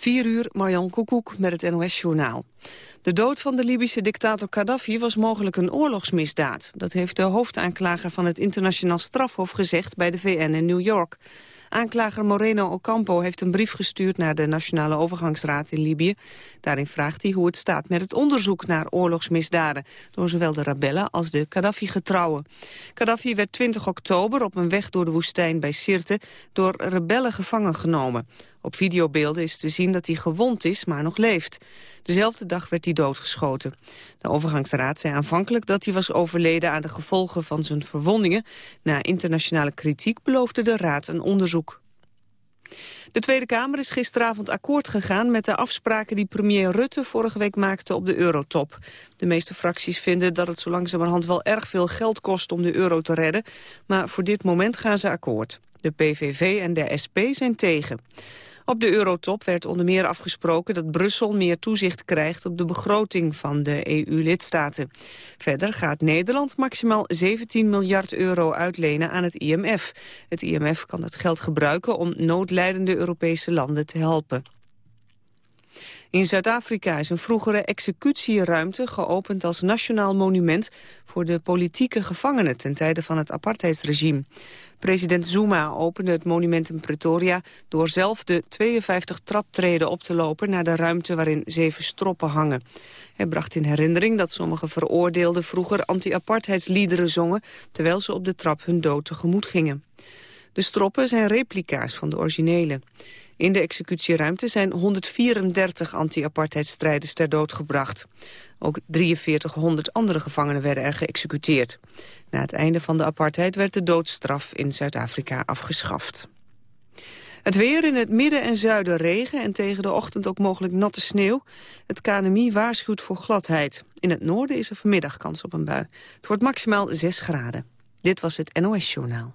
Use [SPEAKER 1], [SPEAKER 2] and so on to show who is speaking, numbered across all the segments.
[SPEAKER 1] 4 uur, Marjan Koekoek met het NOS-journaal. De dood van de Libische dictator Gaddafi was mogelijk een oorlogsmisdaad. Dat heeft de hoofdaanklager van het internationaal strafhof gezegd bij de VN in New York. Aanklager Moreno Ocampo heeft een brief gestuurd naar de Nationale Overgangsraad in Libië. Daarin vraagt hij hoe het staat met het onderzoek naar oorlogsmisdaden... door zowel de rebellen als de Gaddafi-getrouwen. Gaddafi werd 20 oktober op een weg door de woestijn bij Sirte... door rebellen gevangen genomen. Op videobeelden is te zien dat hij gewond is, maar nog leeft. Dezelfde dag werd hij doodgeschoten. De overgangsraad zei aanvankelijk dat hij was overleden aan de gevolgen van zijn verwondingen. Na internationale kritiek beloofde de raad een onderzoek. De Tweede Kamer is gisteravond akkoord gegaan met de afspraken die premier Rutte vorige week maakte op de eurotop. De meeste fracties vinden dat het zo langzamerhand wel erg veel geld kost om de euro te redden, maar voor dit moment gaan ze akkoord. De PVV en de SP zijn tegen. Op de eurotop werd onder meer afgesproken dat Brussel meer toezicht krijgt op de begroting van de EU-lidstaten. Verder gaat Nederland maximaal 17 miljard euro uitlenen aan het IMF. Het IMF kan dat geld gebruiken om noodlijdende Europese landen te helpen. In Zuid-Afrika is een vroegere executieruimte geopend als nationaal monument voor de politieke gevangenen ten tijde van het apartheidsregime. President Zuma opende het monument in Pretoria door zelf de 52 traptreden op te lopen naar de ruimte waarin zeven stroppen hangen. Hij bracht in herinnering dat sommige veroordeelden vroeger anti-apartheidsliederen zongen terwijl ze op de trap hun dood tegemoet gingen. De stroppen zijn replica's van de originele. In de executieruimte zijn 134 anti-apartheidstrijders ter dood gebracht. Ook 4300 andere gevangenen werden er geëxecuteerd. Na het einde van de apartheid werd de doodstraf in Zuid-Afrika afgeschaft. Het weer in het midden en zuiden regen en tegen de ochtend ook mogelijk natte sneeuw. Het KNMI waarschuwt voor gladheid. In het noorden is er vanmiddag kans op een bui. Het wordt maximaal 6 graden. Dit was het NOS Journaal.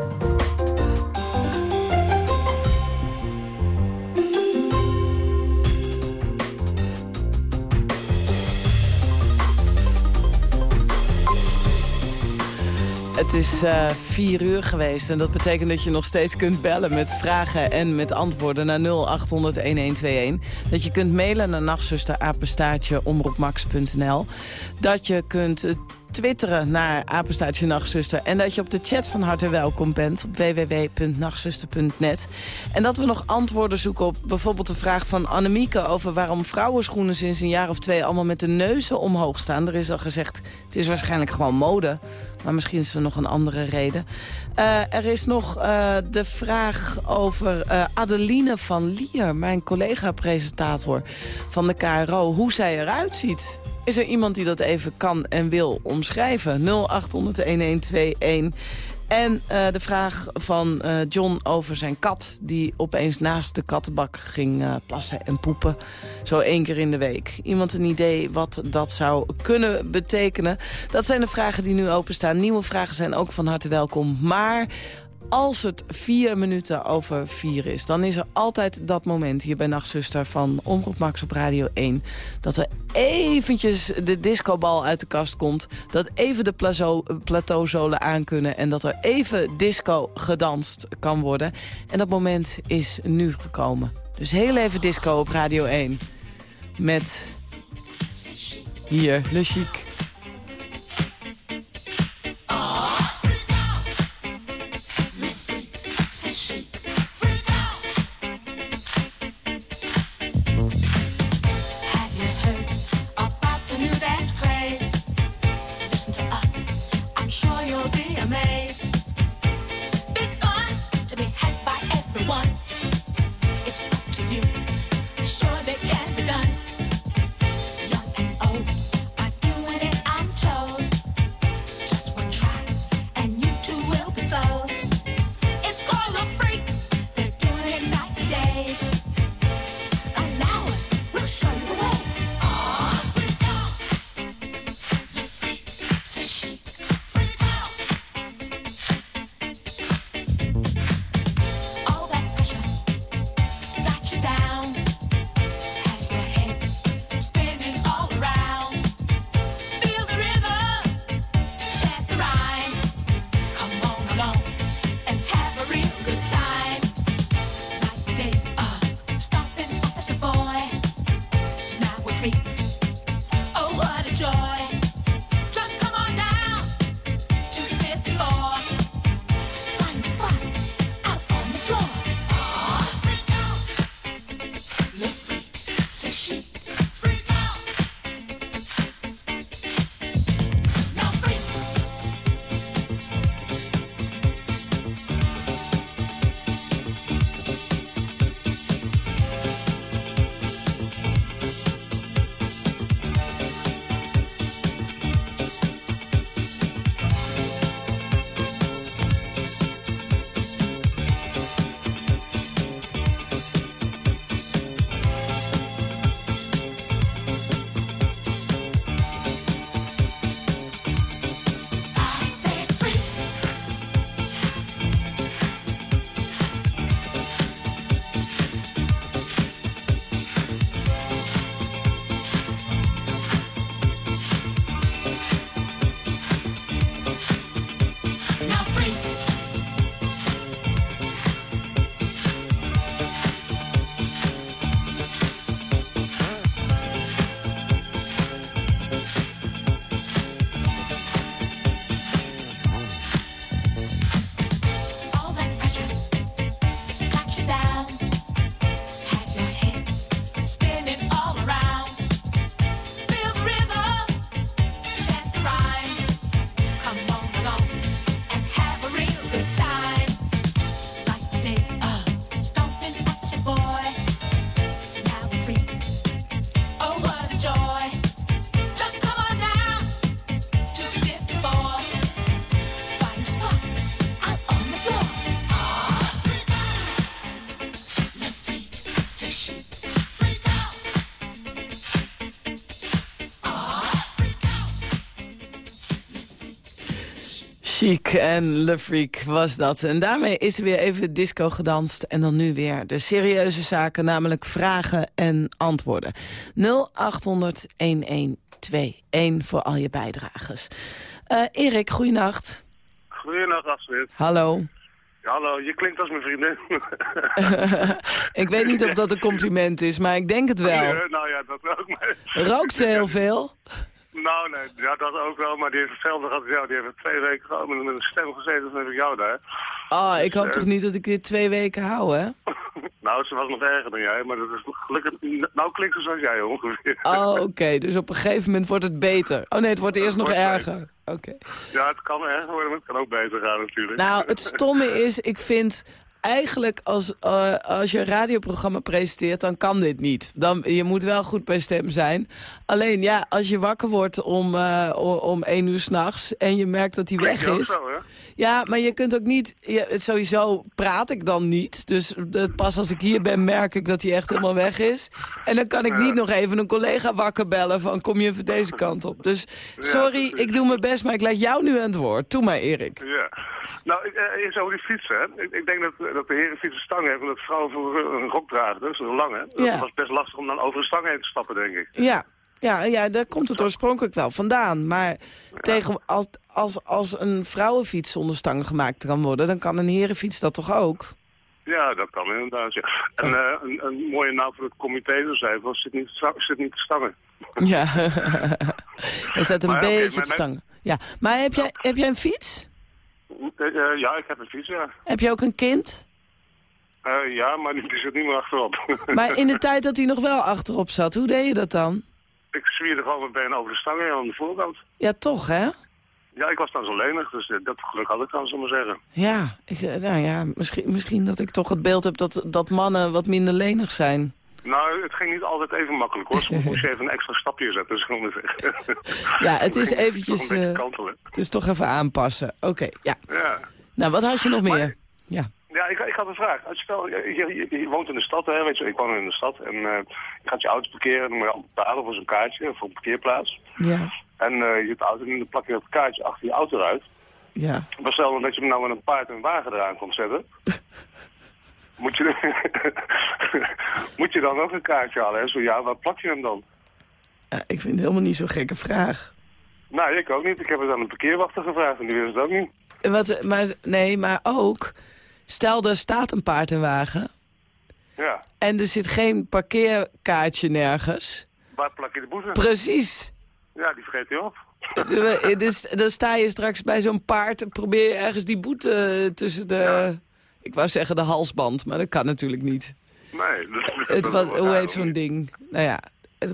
[SPEAKER 2] Het is uh, vier uur geweest en dat betekent dat je nog steeds kunt bellen met vragen en met antwoorden naar 0800-1121. Dat je kunt mailen naar nachtzusterapenstaartje omroepmax.nl. Dat je kunt twitteren naar apenstaartje nachtzuster. En dat je op de chat van harte welkom bent op www.nachtzuster.net. En dat we nog antwoorden zoeken op bijvoorbeeld de vraag van Annemieke... over waarom vrouwenschoenen sinds een jaar of twee allemaal met de neuzen omhoog staan. Er is al gezegd, het is waarschijnlijk gewoon mode. Maar misschien is er nog een andere reden. Uh, er is nog uh, de vraag over uh, Adeline van Lier, mijn collega-presentator van de KRO. Hoe zij eruit ziet. Is er iemand die dat even kan en wil omschrijven? 0800-1121. En uh, de vraag van uh, John over zijn kat... die opeens naast de kattenbak ging uh, plassen en poepen. Zo één keer in de week. Iemand een idee wat dat zou kunnen betekenen? Dat zijn de vragen die nu openstaan. Nieuwe vragen zijn ook van harte welkom. Maar als het vier minuten over vier is... dan is er altijd dat moment hier bij Nachtzuster van Omroep Max op Radio 1... dat er eventjes de discobal uit de kast komt... dat even de plateauzolen aankunnen... en dat er even disco gedanst kan worden. En dat moment is nu gekomen. Dus heel even disco op Radio 1. Met hier, Le. Chic en Le Freak was dat. En daarmee is er weer even disco gedanst. En dan nu weer de serieuze zaken, namelijk vragen en antwoorden. 0800 1121 voor al je bijdragers. Uh, Erik, goeienacht.
[SPEAKER 3] Goeienacht, Astrid.
[SPEAKER 2] Hallo.
[SPEAKER 3] hallo, je klinkt als mijn vriendin.
[SPEAKER 2] ik weet niet of dat een compliment is, maar ik denk het wel.
[SPEAKER 3] Ja, nou ja, dat ook. Maar...
[SPEAKER 2] Rookt ze heel veel?
[SPEAKER 3] Nou, nee, ja, dat ook wel, maar die heeft hetzelfde gehad als jou. Die heeft twee weken gewoon met een stem gezeten als ik jou daar.
[SPEAKER 2] Oh, ik hoop toch niet dat ik dit twee weken hou, hè?
[SPEAKER 3] nou, ze was nog erger dan jij, maar dat is gelukkig... Nou klinkt ze zoals jij ongeveer.
[SPEAKER 2] Oh, oké. Dus op een gegeven moment wordt het beter. Oh nee, het wordt eerst nog erger. Oké.
[SPEAKER 3] Ja, het kan erger worden, maar het kan ook beter gaan natuurlijk.
[SPEAKER 2] Nou, het stomme is, ik vind eigenlijk als, uh, als je een radioprogramma presenteert, dan kan dit niet. Dan, je moet wel goed bij stem zijn. Alleen ja, als je wakker wordt om, uh, om één uur s'nachts en je merkt dat hij weg is.
[SPEAKER 3] Zo?
[SPEAKER 2] Ja, maar je kunt ook niet... Je, sowieso praat ik dan niet. Dus pas als ik hier ben merk ik dat hij echt helemaal weg is. En dan kan ik niet nog even een collega wakker bellen van kom je even deze kant op. Dus sorry, ik doe mijn best, maar ik laat jou nu aan het woord. Doe maar, Erik.
[SPEAKER 3] Ja. Nou, ik, uh, eens over die fietsen. Hè. Ik, ik, denk dat, dat de heren fietsen stang hebben, omdat vrouwen voor een rok dragen, dus een lange. Dat ja. was best lastig om dan over een stang heen te stappen, denk ik.
[SPEAKER 2] Ja, ja, ja, daar komt het oorspronkelijk wel vandaan. Maar tegen, als, als, als een vrouwenfiets zonder stangen gemaakt kan worden... dan kan een herenfiets dat toch ook?
[SPEAKER 3] Ja, dat kan inderdaad. Ja. En uh, een, een, mooie naam voor het comité zou zijn, was zit niet, zit niet te stangen.
[SPEAKER 2] Ja, er zet een beetje okay, te stangen. Ja. Maar heb jij, heb jij een fiets?
[SPEAKER 3] Uh, ja, ik heb een fiets, ja.
[SPEAKER 2] Heb je ook een kind?
[SPEAKER 3] Uh, ja, maar die zit niet meer achterop.
[SPEAKER 2] maar in de tijd dat hij nog wel achterop zat, hoe deed je dat dan?
[SPEAKER 3] Ik zwierde gewoon mijn been over de stangen aan de voorkant.
[SPEAKER 2] Ja, toch, hè?
[SPEAKER 3] Ja, ik was dan zo lenig, dus dat geluk had ik dan, zullen maar zeggen.
[SPEAKER 2] Ja, ik, nou ja, misschien, misschien dat ik toch het beeld heb dat, dat mannen wat minder lenig zijn.
[SPEAKER 3] Nou, het ging niet altijd even makkelijk hoor. Soms moest je even een extra stapje zetten, zullen we zeggen.
[SPEAKER 2] Ja, het is eventjes... Uh, het is toch even aanpassen. Oké, ja.
[SPEAKER 3] ja.
[SPEAKER 2] Nou, wat had je nog meer? ja.
[SPEAKER 3] Ja, ik, ik had een vraag. Als je, je, je, woont in de stad, hè, weet je, ik woon in de stad. En uh, je gaat je auto parkeren, dan moet je betalen voor zo'n kaartje, voor een parkeerplaats.
[SPEAKER 2] Ja.
[SPEAKER 3] En uh, je zet de auto en dan plak je dat kaartje achter je auto uit.
[SPEAKER 2] Ja.
[SPEAKER 3] Maar stel dat je hem nou met een paard en wagen eraan komt zetten. moet, je, moet je dan ook een kaartje halen? Hè? Zo ja, waar plak je hem dan?
[SPEAKER 2] Ik vind het helemaal niet zo'n gekke vraag.
[SPEAKER 3] Nou, ik ook niet. Ik heb het aan een parkeerwachter gevraagd en die wist het ook niet.
[SPEAKER 2] Wat, maar, nee, maar ook... Stel, er staat een paard en wagen.
[SPEAKER 3] Ja.
[SPEAKER 2] En er zit geen parkeerkaartje nergens.
[SPEAKER 3] Waar plak je de boete?
[SPEAKER 2] Precies.
[SPEAKER 3] Ja, die vergeet je op.
[SPEAKER 2] Dus, dus dan sta je straks bij zo'n paard en probeer je ergens die boete tussen de... Ja. Ik wou zeggen de halsband, maar dat kan natuurlijk niet.
[SPEAKER 3] Nee. Dat,
[SPEAKER 2] het, wat, hoe heet zo'n ding? Nou ja,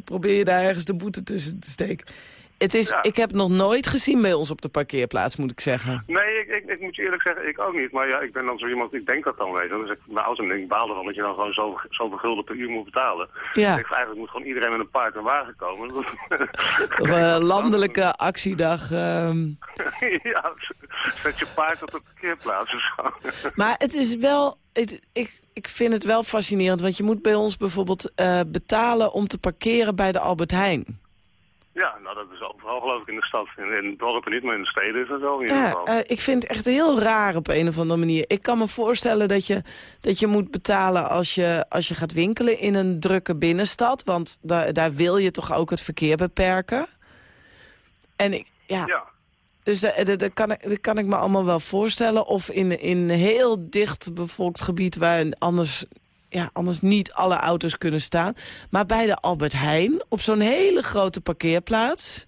[SPEAKER 2] probeer je daar ergens de boete tussen te steken. Het is, Ik heb het nog nooit gezien bij ons op de parkeerplaats, moet ik zeggen.
[SPEAKER 3] Nee, ik, ik, ik, moet je eerlijk zeggen, ik ook niet. Maar ja, ik ben dan zo iemand, ik denk dat dan weet. Dus ik mijn ik baal ervan dat je dan gewoon zoveel, zoveel gulden per uur moet betalen.
[SPEAKER 2] Ja.
[SPEAKER 3] Ik eigenlijk moet gewoon iedereen met een paard en wagen komen.
[SPEAKER 2] uh, landelijke actiedag. Um...
[SPEAKER 3] ja, zet je paard op de parkeerplaats of zo.
[SPEAKER 2] maar het is wel, het, ik, ik vind het wel fascinerend. Want je moet bij ons bijvoorbeeld uh, betalen om te parkeren bij de Albert Heijn.
[SPEAKER 3] Ja, nou dat is overal geloof ik in de stad. In, in dorpen niet, maar in de steden is dat wel in
[SPEAKER 2] ja, uh, ik vind het echt heel raar op een of andere manier. Ik kan me voorstellen dat je, dat je moet betalen als je, als je gaat winkelen in een drukke binnenstad. Want da daar wil je toch ook het verkeer beperken. En ik, ja...
[SPEAKER 3] ja.
[SPEAKER 2] Dus dat kan, ik, kan ik me allemaal wel voorstellen. Of in, in een heel dicht bevolkt gebied waar anders ja, anders niet alle auto's kunnen staan. Maar bij de Albert Heijn, op zo'n hele grote parkeerplaats...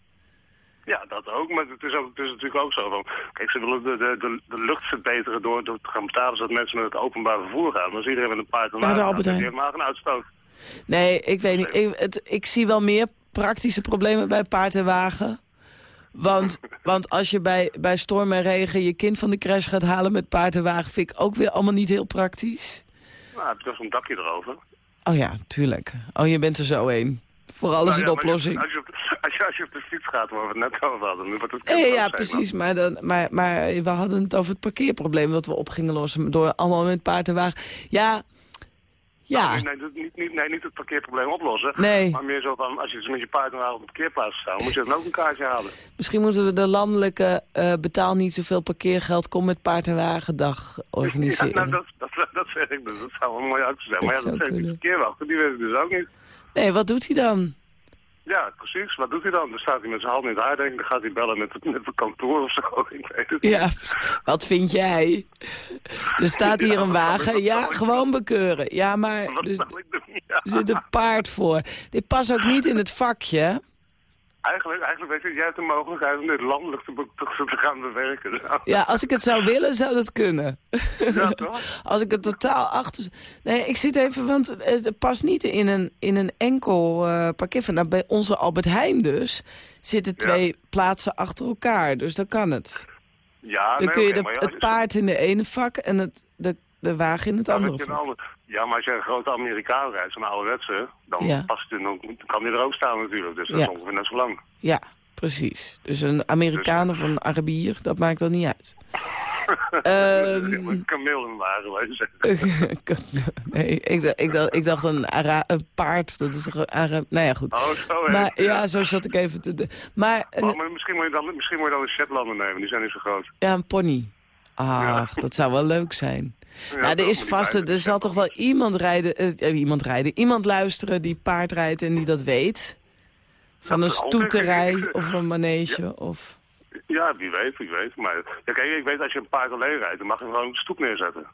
[SPEAKER 3] Ja, dat ook. Maar het is, ook, het is natuurlijk ook zo van... Kijk, ze willen de, de, de, de lucht verbeteren door, door te gaan betalen... zodat mensen met het openbaar vervoer gaan. Maar als iedereen met een paard en wagen gaat, helemaal geen uitstoot.
[SPEAKER 2] Nee, ik weet niet. Ik, het, ik zie wel meer praktische problemen bij paard en wagen. Want, want als je bij, bij storm en regen je kind van de crash gaat halen met paard en wagen... vind ik ook weer allemaal niet heel praktisch.
[SPEAKER 3] Nou, je toch zo'n dakje erover.
[SPEAKER 2] Oh ja, tuurlijk. Oh, je bent er zo een. Voor alles nou, ja, een oplossing.
[SPEAKER 3] Als je, als, je, als, je, op de fiets gaat, waar we het net over hadden, wordt het...
[SPEAKER 2] Ja, precies. Maar, dan, maar, maar we hadden het over het parkeerprobleem dat we op gingen lossen door allemaal met paard en wagen. Ja, Ja.
[SPEAKER 3] Nee, nee, niet, niet, nee, niet het parkeerprobleem oplossen.
[SPEAKER 2] Nee.
[SPEAKER 3] Maar meer zo van, als je dus met je partner op een parkeerplaats staat, moet je dan ook een kaartje halen.
[SPEAKER 2] Misschien moeten we de landelijke uh, betaal niet zoveel parkeergeld, kom met paard en wagendag organiseren.
[SPEAKER 3] Ja, nou, dat, dat, dat zeg ik dus. Dat zou wel mooi uit zijn. Maar ja, dat zegt de parkeerwachter, die weet het dus ook niet.
[SPEAKER 2] Nee, wat doet hij dan?
[SPEAKER 3] Ja, precies. Wat doet hij dan? Dan staat hij met zijn hand in het haar, denk ik. Dan gaat hij bellen met het, met het kantoor of zo. Ik weet het
[SPEAKER 2] Ja, wat vind jij? Er staat hier een wagen. Ja, gewoon bekeuren. Ja, maar er, er zit een paard voor. Dit past ook niet in het vakje.
[SPEAKER 3] Eigenlijk, eigenlijk weet je, jij hebt de mogelijkheid om dit landelijk te, te, gaan bewerken.
[SPEAKER 2] Ja, als ik het zou willen, zou dat kunnen.
[SPEAKER 3] Ja, toch?
[SPEAKER 2] als ik het totaal achter... Nee, ik zit even, want het past niet in een, in een enkel uh, parkeer. Nou, bij onze Albert Heijn dus zitten twee plaatsen achter elkaar. Dus dan kan het.
[SPEAKER 3] Ja,
[SPEAKER 2] dan kun je de, het paard in de ene vak en het, de, de wagen in het andere.
[SPEAKER 3] Ja, maar als je een grote Amerikaan rijdt, zo'n ouderwetse, dan, ja. past het, dan kan die er ook staan natuurlijk. Dus dat is ongeveer net zo lang.
[SPEAKER 2] Ja, precies. Dus een Amerikaan dus- of een Arabier, dat maakt dan niet uit.
[SPEAKER 3] um, een kameel in wagen,
[SPEAKER 2] nee, ik, ik, dacht, ik dacht een, Ara een paard, dat is toch een Ara Nou ja, goed.
[SPEAKER 3] Oh, zo
[SPEAKER 2] maar, ja. zo zat ik even te... Maar,
[SPEAKER 3] oh, maar misschien, moet je dan, misschien moet je dan een Shetlander nemen, die zijn niet zo groot.
[SPEAKER 2] Ja, een pony. Ach, dat zou wel leuk zijn. Ja, nou, er is vast, er zal toch wel iemand rijden, uh, iemand rijden, iemand luisteren die paard rijdt en die dat weet. Van een stoeterij of een manege of...
[SPEAKER 3] Ja, wie weet, wie weet. Maar ja, kijk, ik weet als je een paard alleen rijdt, dan mag je gewoon een stoep neerzetten.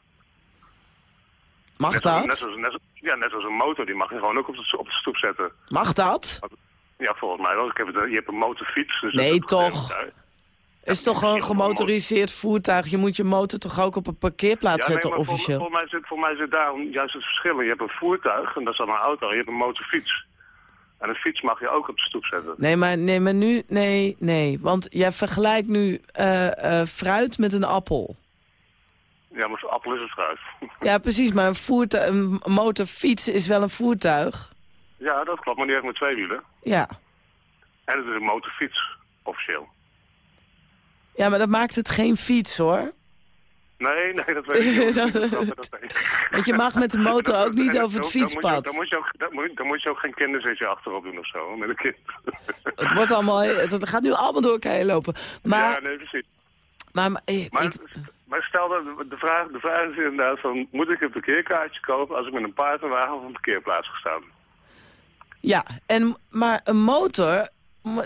[SPEAKER 2] Mag
[SPEAKER 3] net
[SPEAKER 2] dat?
[SPEAKER 3] net, net, ja, net als een motor, die mag je gewoon ook op de, op de stoep zetten.
[SPEAKER 2] Mag dat?
[SPEAKER 3] Ja, volgens mij wel. Ik heb het, je hebt een motorfiets. Dus
[SPEAKER 2] nee, toch? Is toch een gemotoriseerd voertuig? Je moet je motor toch ook op een parkeerplaats zetten,
[SPEAKER 3] nee,
[SPEAKER 2] officieel?
[SPEAKER 3] Voor, voor, mij zit, voor mij zit daar juist het verschil. Je hebt een voertuig, en dat is dan een auto, je hebt een motorfiets. En een fiets mag je ook op de stoep zetten.
[SPEAKER 2] Nee, maar, nee, maar nu, nee, nee. Want jij vergelijkt nu uh, uh, fruit met een appel.
[SPEAKER 3] Ja, maar appel is een fruit.
[SPEAKER 2] Ja, precies, maar een, voertuig, een motorfiets is wel een voertuig.
[SPEAKER 3] Ja, dat klopt, maar die heeft maar twee wielen.
[SPEAKER 2] Ja.
[SPEAKER 3] En het is een motorfiets, officieel.
[SPEAKER 2] Ja, maar dat maakt het geen fiets, hoor.
[SPEAKER 3] Nee, nee, dat weet ik niet.
[SPEAKER 2] Want je mag met de motor ook niet over het fietspad.
[SPEAKER 3] Dan moet je ook, dan moet, dan moet je ook geen kinderzitje achterop doen of zo, met een kind.
[SPEAKER 2] Het wordt allemaal, het gaat nu allemaal door elkaar lopen. Maar,
[SPEAKER 3] ja, nee, precies.
[SPEAKER 2] Maar, maar, ik,
[SPEAKER 3] maar, maar stel dat de vraag, de vraag is inderdaad van, moet ik een parkeerkaartje kopen als ik met een paardenwagen op een parkeerplaats ga staan?
[SPEAKER 2] Ja, en, maar een motor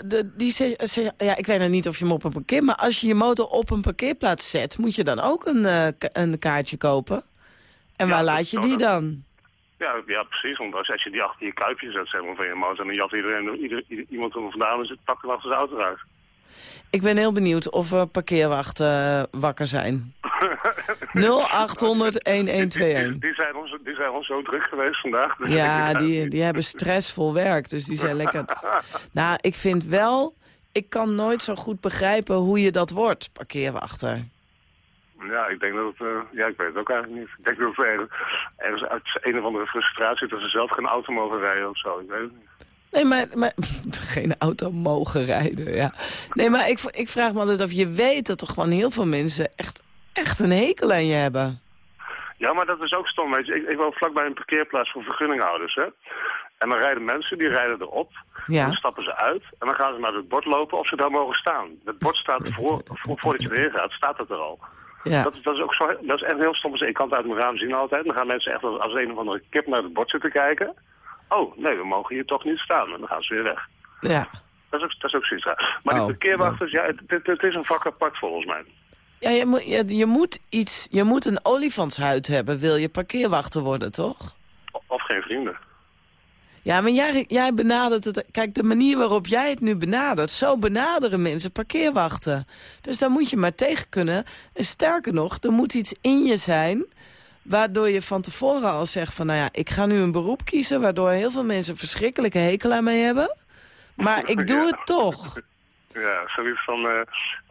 [SPEAKER 2] de, die ja, ik weet nog niet of je hem op een parkeer... maar als je je motor op een parkeerplaats zet... moet je dan ook een, uh, een kaartje kopen? En waar laat je die dan?
[SPEAKER 3] Ja, ja, precies. Want als, je die achter je kuipje zet zeg maar, van je motor... dan jat iedereen, ieder, ieder, iemand er vandaan en zit pakken achter zijn auto uit.
[SPEAKER 2] Ik ben heel benieuwd of er parkeerwachten wakker zijn. 0800 1121.
[SPEAKER 3] Die, zijn ons, die zijn ons zo druk geweest vandaag.
[SPEAKER 2] Dus ja, die, die hebben stressvol werk, dus die zijn lekker... nou, ik vind wel... Ik kan nooit zo goed begrijpen hoe je dat wordt, parkeerwachter.
[SPEAKER 3] Ja, ik denk dat het... Uh, ja, ik weet het ook eigenlijk niet. Ik denk dat het ergens, uit een of andere frustratie... dat ze zelf geen auto mogen rijden of zo. Ik weet het niet.
[SPEAKER 2] Nee, maar, maar geen auto mogen rijden, ja. Nee, maar ik, ik vraag me altijd of je weet dat er gewoon heel veel mensen echt, echt een hekel aan je hebben.
[SPEAKER 3] Ja, maar dat is ook stom, weet je. Ik, ik woon vlakbij een parkeerplaats voor vergunninghouders, hè. En dan rijden mensen, die rijden erop.
[SPEAKER 2] Ja.
[SPEAKER 3] Dan stappen ze uit. En dan gaan ze naar het bord lopen of ze daar mogen staan. Het bord staat voor, voor voordat je erin gaat, staat het er al.
[SPEAKER 2] Ja.
[SPEAKER 3] Dat, dat, is ook zo, dat is echt heel stom. Ik kan het uit mijn raam zien altijd. Dan gaan mensen echt als, als een of andere kip naar het bord zitten kijken. Oh, nee, we mogen hier toch niet staan. En dan gaan ze weer weg.
[SPEAKER 2] Ja.
[SPEAKER 3] Dat is ook, dat is ook zoiets raar. Maar
[SPEAKER 2] Oh,
[SPEAKER 3] die parkeerwachters, ja, het, het, het is een vak apart volgens mij.
[SPEAKER 2] Ja, je moet, je, je moet iets, je moet een olifantshuid hebben, wil je parkeerwachter worden, toch?
[SPEAKER 3] Of geen vrienden.
[SPEAKER 2] Ja, maar jij, jij benadert het... Kijk, de manier waarop jij het nu benadert... zo benaderen mensen parkeerwachten. Dus daar moet je maar tegen kunnen. En sterker nog, er moet iets in je zijn... waardoor je van tevoren al zegt van... nou ja, ik ga nu een beroep kiezen... waardoor heel veel mensen verschrikkelijke hekel aan mij hebben. Maar ik doe het toch.
[SPEAKER 3] Ja, zoiets van, eh,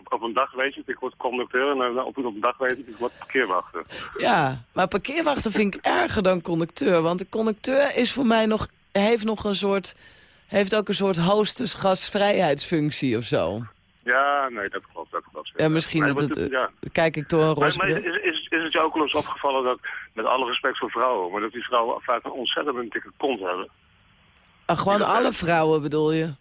[SPEAKER 3] op, een dag weet je ik word conducteur. En eh, op, op een dag weet ik, ik word parkeerwachter.
[SPEAKER 2] Ja, maar parkeerwachter vind ik erger dan conducteur. Want de conducteur is voor mij nog, heeft nog een soort... heeft ook een soort hostess-gastvrijheidsfunctie of zo.
[SPEAKER 3] Ja, nee, dat klopt, dat klopt.
[SPEAKER 2] Ja, misschien
[SPEAKER 3] Nee,
[SPEAKER 2] dat het... eh,
[SPEAKER 3] ja.
[SPEAKER 2] Kijk ik door een
[SPEAKER 3] Maar,
[SPEAKER 2] roze
[SPEAKER 3] maar is, is, is het je ook wel eens opgevallen dat, met alle respect voor vrouwen, maar dat die vrouwen vaak een ontzettend dikke kont hebben?
[SPEAKER 2] Ah, gewoon alle vrouwen bedoel je?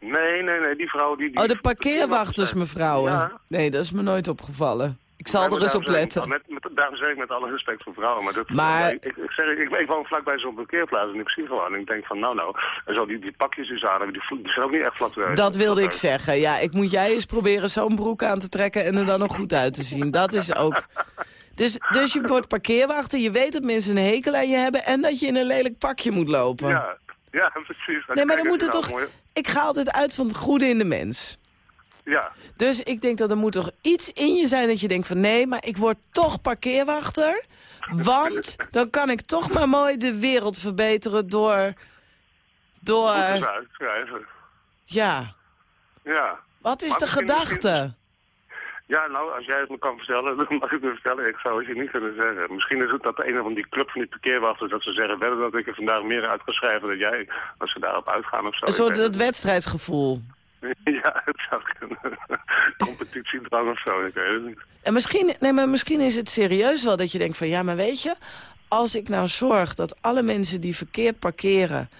[SPEAKER 3] Nee, nee, nee, die vrouwen die... die
[SPEAKER 2] oh, de parkeerwachters, mevrouwen. Ja. Nee, dat is me nooit opgevallen. Ik zal er eens op letten.
[SPEAKER 3] Met, met, daarom zeg ik met alle respect voor vrouwen. Maar, dat, maar... Ik, ik, zeg, ik, ik woon vlakbij zo'n parkeerplaats en ik zie gewoon. En ik denk van nou nou, en zo die, die pakjes die ze aan hebben, die, die zijn ook niet echt vlak
[SPEAKER 2] Dat wilde ik zeggen. Ja, ik moet jij eens proberen zo'n broek aan te trekken en er dan nog goed uit te zien. Dat is ook... Dus, dus je wordt parkeerwachter, je weet dat mensen een hekel aan je hebben... en dat je in een lelijk pakje moet lopen.
[SPEAKER 3] Ja, ja precies.
[SPEAKER 2] Nee, maar dan moet het toch... Ik ga altijd uit van het goede in de mens.
[SPEAKER 3] Ja.
[SPEAKER 2] Dus ik denk dat er moet toch iets in je zijn dat je denkt van... nee, maar ik word toch parkeerwachter. Want dan kan ik toch maar mooi de wereld verbeteren door... door... Ja.
[SPEAKER 3] Ja.
[SPEAKER 2] Wat is de gedachte?
[SPEAKER 3] Ja, nou, als jij het me kan vertellen, dan mag ik het vertellen. Ik zou het je niet kunnen zeggen. Misschien is het dat een van die club van die parkeerwachters... dat ze zeggen, wedden dat ik er vandaag meer uit ga schrijven dan jij... als ze daarop uitgaan of zo.
[SPEAKER 2] Een soort het wedstrijdsgevoel.
[SPEAKER 3] Ja, het zou kunnen. Competitiedrang of zo, ik weet het niet.
[SPEAKER 2] En misschien, nee, maar misschien is het serieus wel dat je denkt van... ja, maar weet je, als ik nou zorg dat alle mensen die verkeerd parkeren...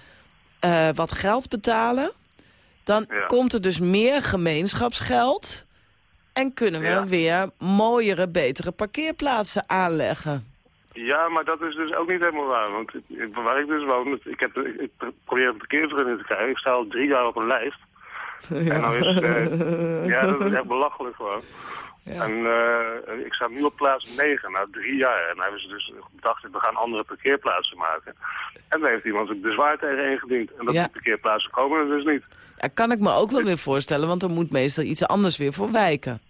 [SPEAKER 2] Uh, wat geld betalen, dan komt er dus meer gemeenschapsgeld... en kunnen we weer mooiere, betere parkeerplaatsen aanleggen.
[SPEAKER 3] Ja, maar dat is dus ook niet helemaal waar. Want waar ik dus woon, ik, heb, ik probeer een parkeervergunning te krijgen. Ik sta al drie jaar op een lijst. Ja. En nou is, uh, ja, dat is echt belachelijk gewoon. Ja. En uh, ik sta nu op plaats 9 na drie jaar. En dan hebben ze dus gedacht, we gaan andere parkeerplaatsen maken. En dan heeft iemand ook bezwaar tegen ingediend. En dat ja. die parkeerplaatsen komen er dus niet.
[SPEAKER 2] Ja, kan ik me ook wel weer voorstellen, want er moet meestal iets anders weer voor wijken.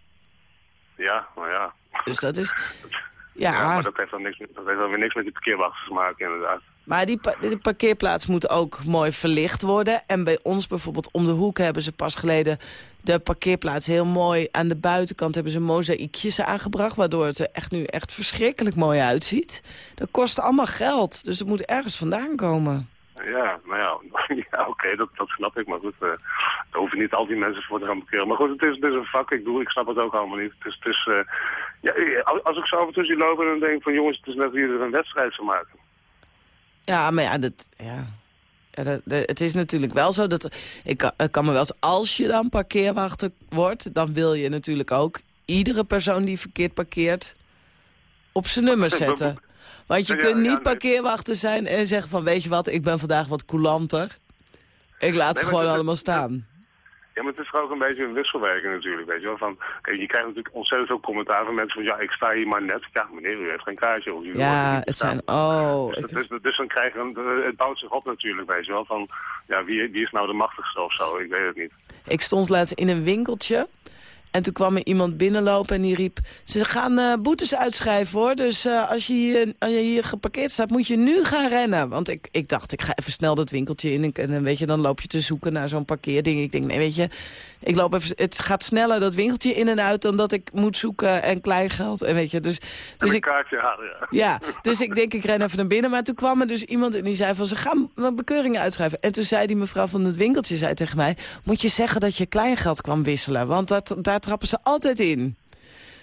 [SPEAKER 3] Ja, maar ja.
[SPEAKER 2] Dus dat is...
[SPEAKER 3] Ja, ja maar dat heeft, dan niks, dat heeft dan weer niks met die parkeerwachters te maken, inderdaad.
[SPEAKER 2] Maar die, die, parkeerplaats moet ook mooi verlicht worden. En bij ons bijvoorbeeld om de hoek hebben ze pas geleden de parkeerplaats heel mooi. Aan de buitenkant hebben ze mozaïekjes aangebracht. Waardoor het er echt nu echt verschrikkelijk mooi uitziet. Dat kost allemaal geld. Dus het moet ergens vandaan komen.
[SPEAKER 3] Ja, nou ja, ja oké, dat, dat snap ik. Maar goed, uh, daar hoeven niet al die mensen voor te gaan parkeren. Maar goed, het is, het is een vak. Ik bedoel, ik snap het ook allemaal niet. Het is, het is, uh, ja, als ik zo af en toe zie lopen, dan denk ik van jongens, het is net wie er een wedstrijd van maken.
[SPEAKER 2] Ja, maar ja, dat, ja. ja dat, het is natuurlijk wel zo dat... Ik kan, kan me wel eens, als je dan parkeerwachter wordt... dan wil je natuurlijk ook iedere persoon die verkeerd parkeert... op zijn nummer zetten. Want je kunt niet parkeerwachter zijn en zeggen van... weet je wat, ik ben vandaag wat coulanter. Ik laat ze gewoon allemaal staan.
[SPEAKER 3] Ja, maar het is ook een beetje een wisselwerking natuurlijk, weet je wel. Van, kijk, je krijgt natuurlijk ontzettend veel commentaar van mensen van... ja, ik sta hier maar net. Ja, meneer, u heeft geen kaartje. Of u
[SPEAKER 2] ja, het zijn... Oh.
[SPEAKER 3] Dus, dus, dus, dan krijg je... het bouwt zich op natuurlijk, weet je wel. Van, ja, wie, wie is nou de machtigste of zo? Ik weet het niet.
[SPEAKER 2] Ik stond laatst in een winkeltje... En toen kwam er iemand binnenlopen en die riep... ze gaan uh, boetes uitschrijven hoor. Dus uh, als, je hier, als je hier geparkeerd staat, moet je nu gaan rennen. Want ik, ik dacht, ik ga even snel dat winkeltje in. En, en weet je, dan loop je te zoeken naar zo'n parkeerding. Ik denk, nee, weet je, ik loop even, het gaat sneller dat winkeltje in en uit... dan dat ik moet zoeken en kleingeld. En weet je, dus... dus
[SPEAKER 3] ik, kaartje halen, ja.
[SPEAKER 2] Ja, dus ik denk, ik ren even naar binnen. Maar toen kwam er dus iemand en die zei van... ze gaan bekeuringen uitschrijven. En toen zei die mevrouw van het winkeltje zei tegen mij... moet je zeggen dat je kleingeld kwam wisselen. Want dat, daar trappen ze altijd in.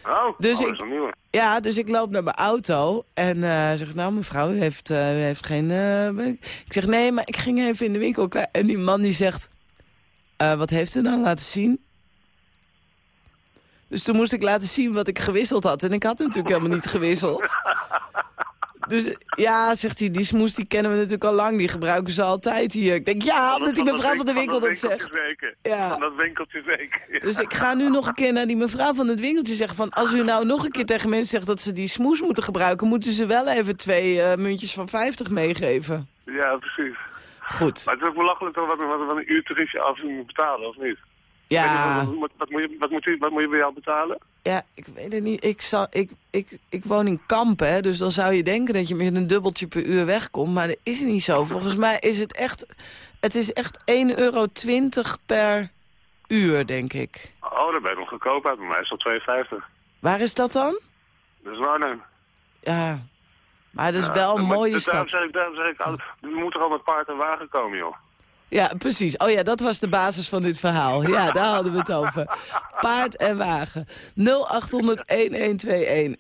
[SPEAKER 3] Oh,
[SPEAKER 2] dus
[SPEAKER 3] oh,
[SPEAKER 2] ik, ja, dus ik loop naar mijn auto en uh, zeg, nou mevrouw, u heeft, uh, u heeft geen... Uh, ik zeg, nee, maar ik ging even in de winkel. En die man die zegt, wat heeft u dan laten zien? Dus toen moest ik laten zien wat ik gewisseld had. En ik had natuurlijk helemaal niet gewisseld. Dus ja, zegt hij, die smoes die kennen we natuurlijk al lang. Die gebruiken ze altijd hier. Ik denk, ja, omdat die mevrouw van de winkel dat zegt.
[SPEAKER 3] Ja. Van dat winkeltje zeker.
[SPEAKER 2] Dus ik ga nu nog een keer naar die mevrouw van het winkeltje zeggen van... als u nou nog een keer tegen mensen zegt dat ze die smoes moeten gebruiken... moeten ze wel even twee uh, muntjes van 50 meegeven.
[SPEAKER 3] Ja, precies.
[SPEAKER 2] Goed.
[SPEAKER 3] Maar het is ook belachelijk toch wat, wat, wat een uurtariefje af moet betalen, of niet?
[SPEAKER 2] Ja.
[SPEAKER 3] Wat, wat, moet je, wat, moet je, wat moet je bij jou betalen?
[SPEAKER 2] Ja, ik weet het niet. Ik, zal, ik, ik, ik woon in Kampen, hè, dus dan zou je denken dat je met een dubbeltje per uur wegkomt. Maar dat is niet zo. Volgens mij is het echt, het is echt 1,20 euro per uur, denk ik.
[SPEAKER 3] Oh, dan ben je nog goedkoop uit. Bij mij is dat 2,50.
[SPEAKER 2] Waar is dat dan?
[SPEAKER 3] Dat is Arnhem.
[SPEAKER 2] Ja, maar dat is wel een mooie
[SPEAKER 3] dus
[SPEAKER 2] stad.
[SPEAKER 3] Daarom zeg ik, daarom zeg ik, we moeten al met paard en wagen komen, joh.
[SPEAKER 2] Ja, precies. Oh ja, dat was de basis van dit verhaal. Ja, daar hadden we het over. Paard en wagen. 0800-1121.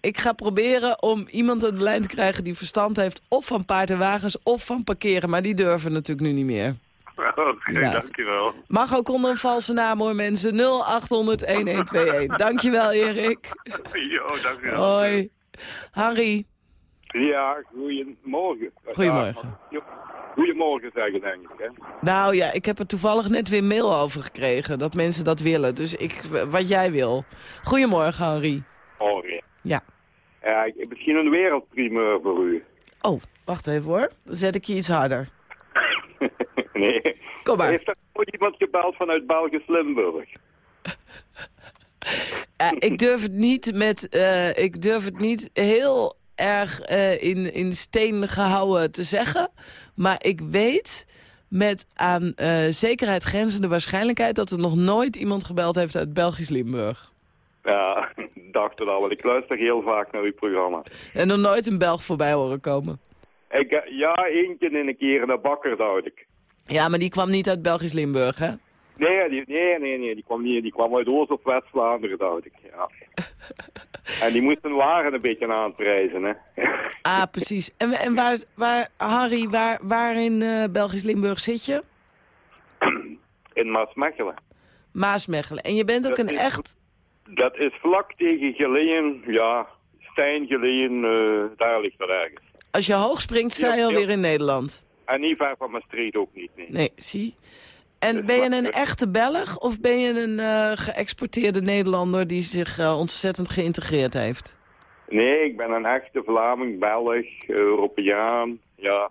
[SPEAKER 2] Ik ga proberen om iemand aan de lijn te krijgen die verstand heeft... of van paard en wagens of van parkeren. Maar die durven natuurlijk nu niet meer.
[SPEAKER 3] Oké,
[SPEAKER 2] Ja.
[SPEAKER 3] dankjewel.
[SPEAKER 2] Mag ook onder een valse naam hoor mensen. 0800-1121. Dankjewel Erik.
[SPEAKER 3] Jo, dankjewel.
[SPEAKER 2] Hoi. Harry.
[SPEAKER 4] Ja, goedemorgen.
[SPEAKER 2] Goedemorgen.
[SPEAKER 4] Ja, goedemorgen zeggen, denk ik. Hè?
[SPEAKER 2] Nou ja, ik heb er toevallig net weer mail over gekregen. Dat mensen dat willen. Dus ik, wat jij wil. Goedemorgen Harry.
[SPEAKER 4] Morgen.
[SPEAKER 2] Ja.
[SPEAKER 4] Ja, misschien een wereldprimeur voor u.
[SPEAKER 2] Oh, wacht even hoor. Dan zet ik je iets harder.
[SPEAKER 4] nee.
[SPEAKER 2] Kom maar.
[SPEAKER 4] Heeft er ooit iemand gebeld vanuit Belgisch Limburg?
[SPEAKER 2] Eh, ik durf het niet met, eh, ik durf het niet heel erg eh, in, in steen gehouden te zeggen. Maar ik weet met aan eh, zekerheid grenzende waarschijnlijkheid... dat er nog nooit iemand gebeld heeft uit Belgisch Limburg.
[SPEAKER 4] Ja, dacht het al, want ik luister heel vaak naar uw programma.
[SPEAKER 2] En nog nooit een Belg voorbij horen komen.
[SPEAKER 4] Ik, eh, ja, eentje in een keer de bakker, dacht ik.
[SPEAKER 2] Ja, maar die kwam niet uit Belgisch Limburg, hè?
[SPEAKER 4] Nee, die, nee, nee, nee, die kwam, niet, die kwam uit Oost- of West-Vlaanderen, dacht ik. Ja. en die moest een wagen een beetje aanprijzen, hè.
[SPEAKER 2] Ah, precies. En, en waar, waar, Harry, waar, waar in eh, Belgisch Limburg zit je?
[SPEAKER 4] in Maasmechelen.
[SPEAKER 2] Maasmechelen. En je bent ook een
[SPEAKER 4] is-
[SPEAKER 2] echt...
[SPEAKER 4] Dat is vlak tegen Geleen, ja, Stijn, Geleen, eh, daar ligt dat ergens.
[SPEAKER 2] Als je hoog springt, sta je alweer in Nederland.
[SPEAKER 4] En niet ver van Maastricht ook niet, nee.
[SPEAKER 2] Nee, zie. En ben je een echte Belg of ben je een eh, geëxporteerde Nederlander die zich eh, ontzettend geïntegreerd heeft?
[SPEAKER 4] Nee, ik ben een echte Vlaming, Belg, Europeaan, ja.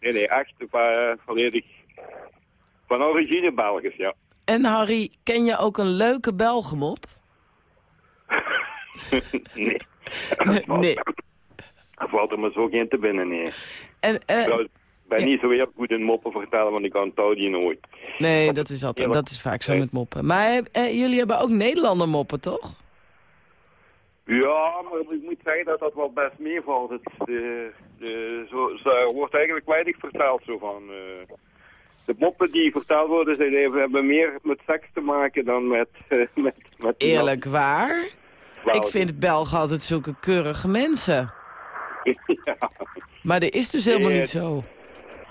[SPEAKER 4] Nee, nee, echt eh, volledig van origine Belgisch, ja.
[SPEAKER 2] En Harry, ken je ook een leuke Belgemop?
[SPEAKER 4] nee.
[SPEAKER 2] nee.
[SPEAKER 4] Dat valt er me zo geen te binnen, nee.
[SPEAKER 2] En,
[SPEAKER 4] Ben
[SPEAKER 2] Ja.
[SPEAKER 4] niet zo heel goed in moppen vertellen, want ik kan het die nooit.
[SPEAKER 2] nee, dat is, altijd, dat is vaak zo met moppen. Maar eh, jullie hebben ook Nederlander moppen, toch?
[SPEAKER 4] Ja, maar ik moet zeggen dat dat wel best meevalt. Het, de, de, zo, zo, er wordt eigenlijk weinig verteld zo van... eh, de moppen die verteld worden, zijn, hebben meer met seks te maken dan met... eh, met, met
[SPEAKER 2] Eerlijk waar? Ik vind Belgen altijd zulke keurige mensen.
[SPEAKER 4] ja,
[SPEAKER 2] Maar dat is dus helemaal niet zo.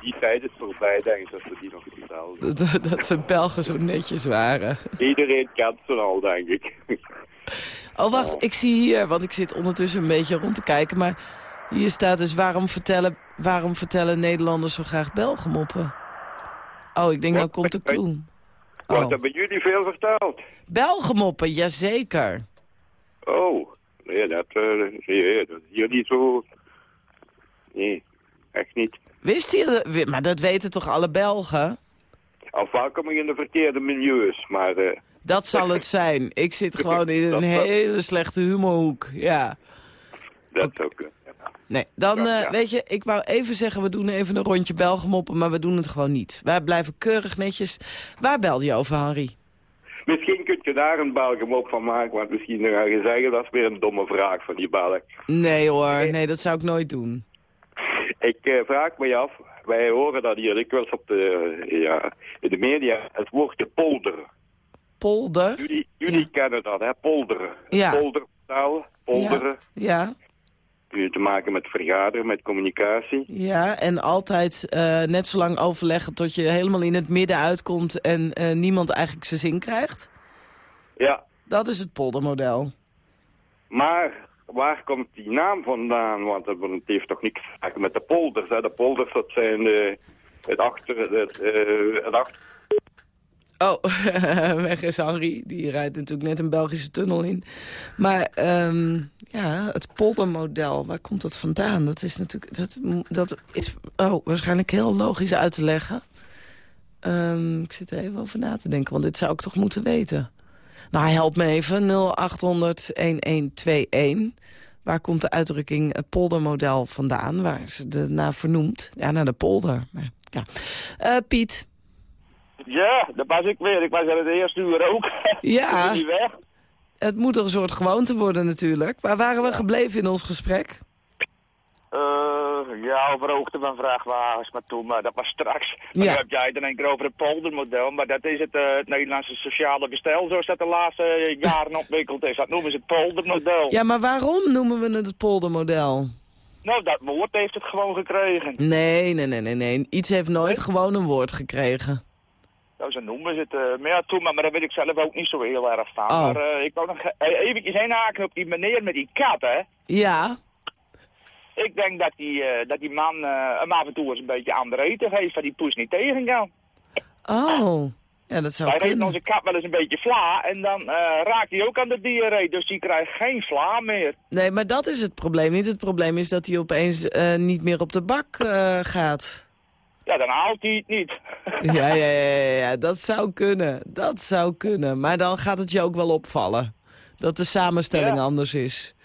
[SPEAKER 4] Die tijd is voorbij, denk ik, dat we die nog vertelden.
[SPEAKER 2] Dat, dat de Belgen zo netjes waren.
[SPEAKER 4] Iedereen kent ze al, denk ik.
[SPEAKER 2] Oh, wacht, ik zie hier, want ik zit ondertussen een beetje rond te kijken... maar hier staat dus waarom vertellen, waarom vertellen Nederlanders zo graag Belgemoppen? Oh, ik denk,
[SPEAKER 4] Wat?
[SPEAKER 2] dan komt de clue.
[SPEAKER 4] Wat
[SPEAKER 2] Oh.
[SPEAKER 4] hebben jullie veel verteld?
[SPEAKER 2] Belgemoppen, jazeker.
[SPEAKER 4] Oh, nee, dat, eh, nee, dat is hier niet zo... Nee, echt niet.
[SPEAKER 2] Wist je, dat? maar dat weten toch alle Belgen?
[SPEAKER 4] Ofwel kom ik in de verkeerde milieus, maar... eh,
[SPEAKER 2] Dat zal het zijn. Ik zit gewoon in een hele slechte humorhoek, ja.
[SPEAKER 4] dat ja.
[SPEAKER 2] Nee, dan
[SPEAKER 4] Ja,
[SPEAKER 2] eh, weet je, ik wou even zeggen, we doen even een rondje Belgemoppen, maar we doen het gewoon niet. Wij blijven keurig netjes. Waar belde je over, Harry?
[SPEAKER 4] Misschien kun je daar een Belgum op van maken, want misschien ga je zeggen dat is weer een domme vraag van die Belg.
[SPEAKER 2] Nee hoor, nee, dat zou ik nooit doen.
[SPEAKER 4] Ik eh, vraag me af, wij horen dat hier dikwijls op de, ja, in de media, het woordje polderen.
[SPEAKER 2] Polder?
[SPEAKER 4] Jullie, jullie
[SPEAKER 2] Ja.
[SPEAKER 4] kennen dat, hè, polderen.
[SPEAKER 2] Ja.
[SPEAKER 4] Poldertaal, polderen.
[SPEAKER 2] Ja,
[SPEAKER 4] Ja. Te maken met vergaderen, met communicatie.
[SPEAKER 2] ja, en altijd eh, net zo lang overleggen tot je helemaal in het midden uitkomt en eh, niemand eigenlijk zijn zin krijgt.
[SPEAKER 4] Ja,
[SPEAKER 2] Dat is het poldermodel.
[SPEAKER 4] maar waar komt die naam vandaan? Want het heeft toch niks te maken met de polders. Hè? De polders, dat zijn eh, het achter... Het, eh, het achter
[SPEAKER 2] Oh, weg is Henri. Die rijdt natuurlijk net een Belgische tunnel in. Maar ehm, ja, het poldermodel, waar komt dat vandaan? Dat is natuurlijk, dat, dat is oh, waarschijnlijk heel logisch uit te leggen. Ehm, ik zit er even over na te denken, want dit zou ik toch moeten weten. Nou, help me even, 0800-1121. Waar komt de uitdrukking eh, poldermodel vandaan? Waar is de naar vernoemd? Ja, naar de polder. Maar, ja. Eh, Piet.
[SPEAKER 5] Ja, dat was ik weer. Ik was er het eerste uur ook.
[SPEAKER 2] Ja.
[SPEAKER 5] Niet weg.
[SPEAKER 2] Het moet toch een soort gewoonte worden natuurlijk. Waar waren we gebleven in ons gesprek?
[SPEAKER 5] Eh, Eh, ja, over hoogte van vrachtwagens, maar toen, maar dat was straks. Maar
[SPEAKER 2] Ja.
[SPEAKER 5] nu heb jij het in één keer over het poldermodel, maar dat is het, eh, het Nederlandse sociale bestel zoals dat de laatste eh, jaren ontwikkeld is. Dat noemen ze het poldermodel.
[SPEAKER 2] Ja, maar waarom noemen we het het poldermodel?
[SPEAKER 5] Nou, dat woord heeft het gewoon gekregen.
[SPEAKER 2] Nee, nee, nee, nee, nee. Iets heeft nooit gewoon een woord gekregen.
[SPEAKER 5] Nou, zo noemen ze het. eh, maar ja, toen, maar, maar daar weet ik zelf ook niet zo heel erg van.
[SPEAKER 2] Oh.
[SPEAKER 5] Maar eh, ik wou nog e- eventjes inhaken op die meneer met die kat, hè.
[SPEAKER 2] Ja,
[SPEAKER 5] Ik denk dat die, eh, dat die man eh, hem af en toe eens een beetje ander eten geeft, waar die poes niet tegen kan.
[SPEAKER 2] oh. Ja, dat zou
[SPEAKER 5] Wij
[SPEAKER 2] kunnen.
[SPEAKER 5] onze kat wel eens een beetje vla en dan eh, raakt hij ook aan de diarree, dus die krijgt geen vla meer.
[SPEAKER 2] Nee, maar dat is het probleem niet. Het probleem is dat hij opeens niet meer op de bak gaat.
[SPEAKER 5] Ja, dan haalt hij het niet.
[SPEAKER 2] Ja, ja, ja, ja, ja, dat zou kunnen. Dat zou kunnen. Maar dan gaat het je ook wel opvallen. Dat de samenstelling
[SPEAKER 5] Ja.
[SPEAKER 2] anders is.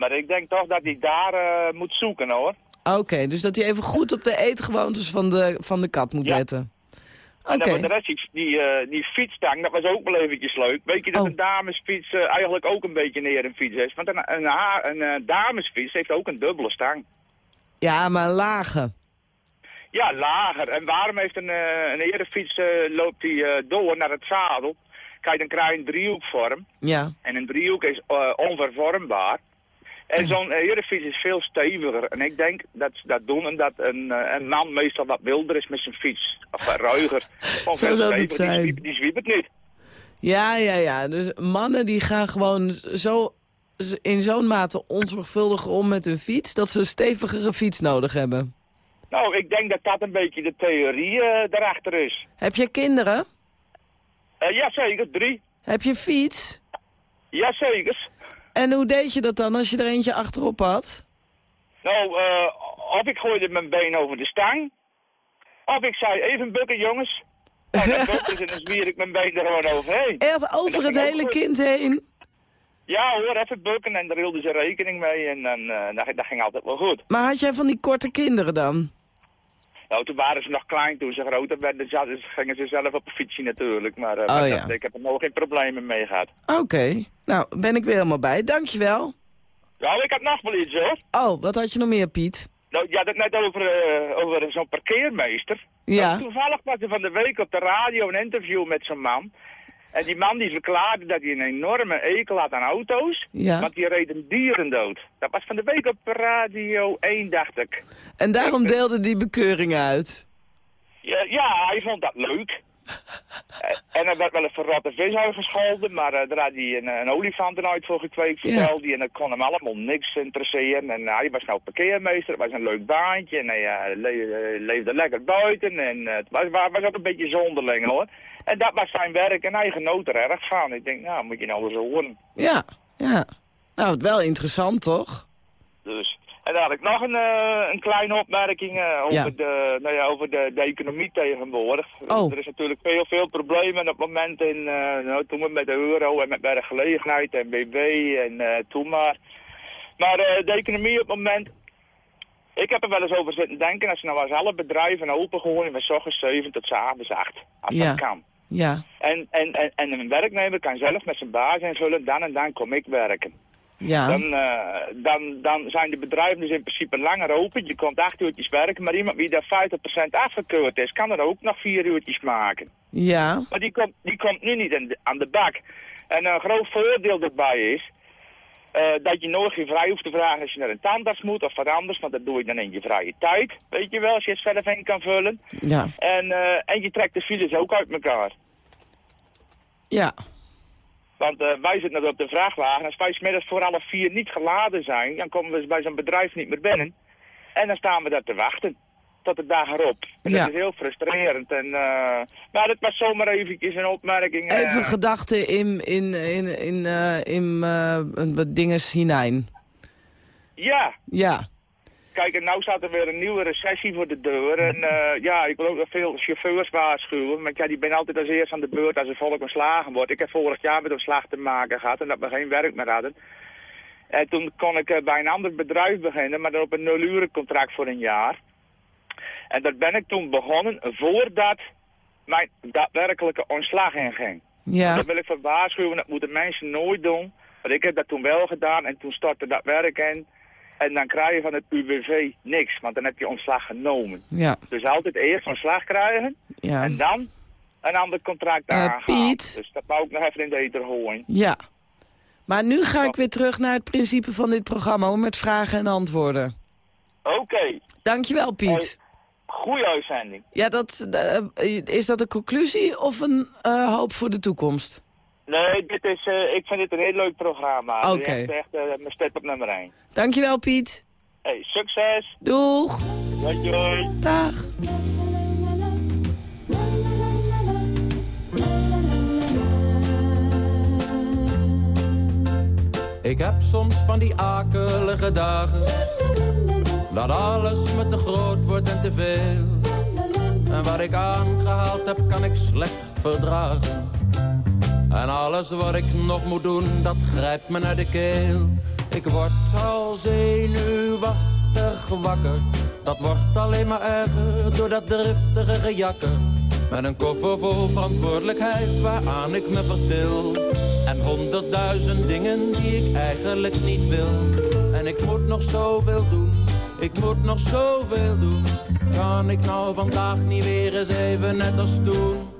[SPEAKER 5] Maar ik denk toch dat hij daar eh, moet zoeken, hoor.
[SPEAKER 2] Oké, dus dat hij even goed op de eetgewoontes van de, van de kat moet
[SPEAKER 5] Ja.
[SPEAKER 2] letten.
[SPEAKER 5] En
[SPEAKER 2] Oké.
[SPEAKER 5] dan voor de rest, die, die, eh, die fietsstang, dat was ook wel eventjes leuk. Weet je dat
[SPEAKER 2] Oh.
[SPEAKER 5] een damesfiets eh, eigenlijk ook een beetje neer een fiets is? Want een, een, een, damesfiets heeft ook een dubbele stang.
[SPEAKER 2] Ja, maar een lage.
[SPEAKER 5] Ja, lager. En waarom heeft een, een erefiets, loopt die door naar het zadel? Kijk, dan krijg je een driehoekvorm.
[SPEAKER 2] Ja.
[SPEAKER 5] En een driehoek is onvervormbaar. En zo'n uh, erefiets is veel steviger. En ik denk dat ze dat doen omdat een, eh, een man meestal wat wilder is met zijn fiets. Of ruiger. Gewoon
[SPEAKER 2] Zou dat het zijn?
[SPEAKER 5] Die, zwiep- die zwiep het niet.
[SPEAKER 2] Ja, ja, ja. Dus mannen die gaan gewoon zo, in zo'n mate onzorgvuldig om met hun fiets... dat ze een stevigere fiets nodig hebben.
[SPEAKER 5] Nou, ik denk dat dat een beetje de theorie eh daarachter is.
[SPEAKER 2] Heb je kinderen?
[SPEAKER 5] Eh jazeker, drie.
[SPEAKER 2] Heb je fiets?
[SPEAKER 5] Jazeker.
[SPEAKER 2] En hoe deed je dat dan als je er eentje achterop had?
[SPEAKER 5] Nou, eh, of ik gooide mijn been over de stang. Of ik zei, even bukken jongens. En dan bukte ze en dan zwier ik mijn been er gewoon overheen.
[SPEAKER 2] Echt over het hele kind heen?
[SPEAKER 5] Ja hoor, even bukken en daar hielden ze rekening mee en dan, dat, dat ging altijd wel goed.
[SPEAKER 2] Maar had jij van die korte kinderen dan?
[SPEAKER 5] Nou, toen waren ze nog klein, toen ze groter werden, zaten ze- gingen ze zelf op fietsje natuurlijk. Maar eh,
[SPEAKER 2] Oh, ja.
[SPEAKER 5] dat- ik heb er nog geen problemen mee gehad.
[SPEAKER 2] Oké. Nou, ben ik weer helemaal bij. Dankjewel.
[SPEAKER 5] Nou, ik had nog wel iets hoor.
[SPEAKER 2] Oh, wat had je nog meer, Piet?
[SPEAKER 5] Nou, je had het net over, eh, over zo'n parkeermeester.
[SPEAKER 2] Ja.
[SPEAKER 5] Nou, toevallig was er van de week op de radio een interview met zo'n man. En die man die verklaarde dat hij een enorme ekel had aan auto's.
[SPEAKER 2] Ja.
[SPEAKER 5] Want die reden dieren dood. Dat was van de week op Radio 1, dacht ik.
[SPEAKER 2] En daarom deelde die bekeuring uit.
[SPEAKER 5] Ja, ja hij vond dat leuk. En er werd wel een verrotte vis uitgescholden, maar eh, daar had hij een, een olifant eruit voor gekweekt, vertelde. En dat kon hem allemaal niks interesseren. En eh, hij was nou parkeermeester, het was een leuk baantje. En hij eh, le- leefde lekker buiten. En het was, wa- was ook een beetje zonderling hoor. En dat was zijn werk en hij genoot er erg van. Ik denk, nou moet je nou eens horen.
[SPEAKER 2] Ja, ja. Nou, wel interessant, toch?
[SPEAKER 5] En dan had ik nog een, eh, een kleine opmerking eh, over,
[SPEAKER 2] Ja.
[SPEAKER 5] de, nou ja, over de, de economie tegenwoordig.
[SPEAKER 2] Oh.
[SPEAKER 5] Er is natuurlijk veel, veel problemen op het moment in, eh, nou, toen we met de euro en met werkgelegenheid en BB en toen maar. Maar de economie op het moment, ik heb er wel eens over zitten denken, als je nou als alle bedrijven open gooien van ochtends 7 tot avonds 8, als
[SPEAKER 2] Ja.
[SPEAKER 5] dat kan.
[SPEAKER 2] Ja,
[SPEAKER 5] En, en, en, en een werknemer kan zelf met zijn baas invullen, dan en dan kom ik werken.
[SPEAKER 2] Ja.
[SPEAKER 5] Dan, eh, dan, dan zijn de bedrijven dus in principe langer open. Je komt acht uurtjes werken, maar iemand die daar 50% afgekeurd is, kan er ook nog vier uurtjes maken.
[SPEAKER 2] Ja,
[SPEAKER 5] Maar die komt, die komt nu niet aan de, aan de bak. En een groot voordeel erbij is eh, dat je nooit geen vrij hoeft te vragen als je naar een tandarts moet of wat anders, want dat doe je dan in je vrije tijd. Weet je wel, als je het zelf in kan vullen.
[SPEAKER 2] ja,
[SPEAKER 5] En, eh, en je trekt de files ook uit elkaar.
[SPEAKER 2] ja.
[SPEAKER 5] Want eh, wij zitten net op de vrachtwagen. Als wij smiddags voor alle vier niet geladen zijn, dan komen we bij zo'n bedrijf niet meer binnen. En dan staan we daar te wachten. Tot de dag erop. En
[SPEAKER 2] Ja.
[SPEAKER 5] dat is heel frustrerend. En, eh maar dat was zomaar eventjes een opmerking. eh.
[SPEAKER 2] Even gedachten in, in, in, in, in wat dingen hinein.
[SPEAKER 5] Ja,
[SPEAKER 2] Ja,
[SPEAKER 5] kijk, en nou staat er weer een nieuwe recessie voor de deur. En eh, ja, ik wil ook nog veel chauffeurs waarschuwen. Want ja, die ben altijd als eerst aan de beurt als er volk ontslagen wordt. Ik heb vorig jaar met ontslag te maken gehad en dat we geen werk meer hadden. En toen kon ik eh, bij een ander bedrijf beginnen, maar dan op een nul contract voor een jaar. En dat ben ik toen begonnen voordat mijn daadwerkelijke ontslag inging.
[SPEAKER 2] ja,
[SPEAKER 5] Dat wil ik voor waarschuwen, dat moeten mensen nooit doen. Want ik heb dat toen wel gedaan en toen startte dat werk in. En dan krijg je van het UWV niks, want dan heb je ontslag genomen.
[SPEAKER 2] Ja,
[SPEAKER 5] Dus altijd eerst ontslag krijgen
[SPEAKER 2] ja.
[SPEAKER 5] en dan een ander contract aangaan.
[SPEAKER 2] Piet?
[SPEAKER 5] Dus dat wou ik nog even in de eten gooien.
[SPEAKER 2] Ja. Maar nu ga ik weer terug naar het principe van dit programma, met vragen en antwoorden.
[SPEAKER 5] Oké,
[SPEAKER 2] Dankjewel, Piet.
[SPEAKER 5] goede uitzending.
[SPEAKER 2] Ja, dat, eh, is dat een conclusie of een eh, hoop voor de toekomst?
[SPEAKER 5] Nee, dit is, eh, ik vind dit een heel leuk programma.
[SPEAKER 2] Oké.
[SPEAKER 5] Dit is echt eh, mijn step op nummer 1.
[SPEAKER 2] Dankjewel, Piet.
[SPEAKER 5] Hey, succes!
[SPEAKER 2] Doeg.
[SPEAKER 5] Doei doei!
[SPEAKER 2] Dag.
[SPEAKER 6] Ik heb soms van die akelige dagen Dat alles me te groot wordt en te veel En wat ik aangehaald heb kan ik slecht verdragen En alles wat ik nog moet doen dat grijpt me naar de keel Ik word al zenuwachtig wakker Dat wordt alleen maar erger door dat driftige gejakker met een koffer vol verantwoordelijkheid waaraan ik me vertil. En honderdduizend dingen die ik eigenlijk niet wil. En ik moet nog zoveel doen, ik moet nog zoveel doen. Kan ik nou vandaag niet weer eens even net als toen?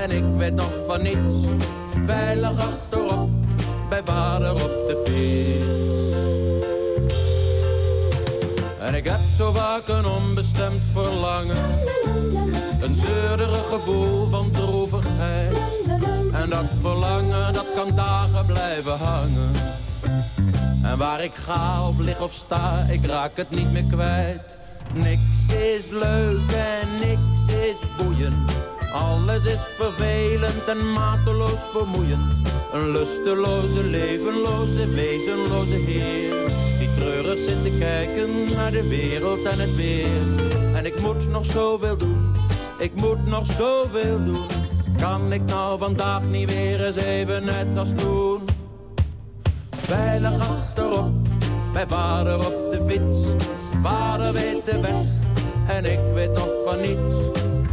[SPEAKER 6] en ik weet nog van niets. Veilig achterop, bij vader op de fiets. En ik heb zo vaak een onbestemd verlangen. Een zeurderig gevoel van droevigheid. En dat verlangen, dat kan dagen blijven hangen. En waar ik ga of lig of sta, ik raak het niet meer kwijt. Niks is leuk en niks is boeiend. Alles is vervelend en mateloos vermoeiend. Een lusteloze, levenloze, wezenloze heer. Die treurig zit te kijken naar de wereld en het weer. En ik moet nog zoveel doen, ik moet nog zoveel doen. Kan ik nou vandaag niet weer eens even net als toen? Veilig achterop, bij vader op de fiets. Vader weet de weg en ik weet nog van niets.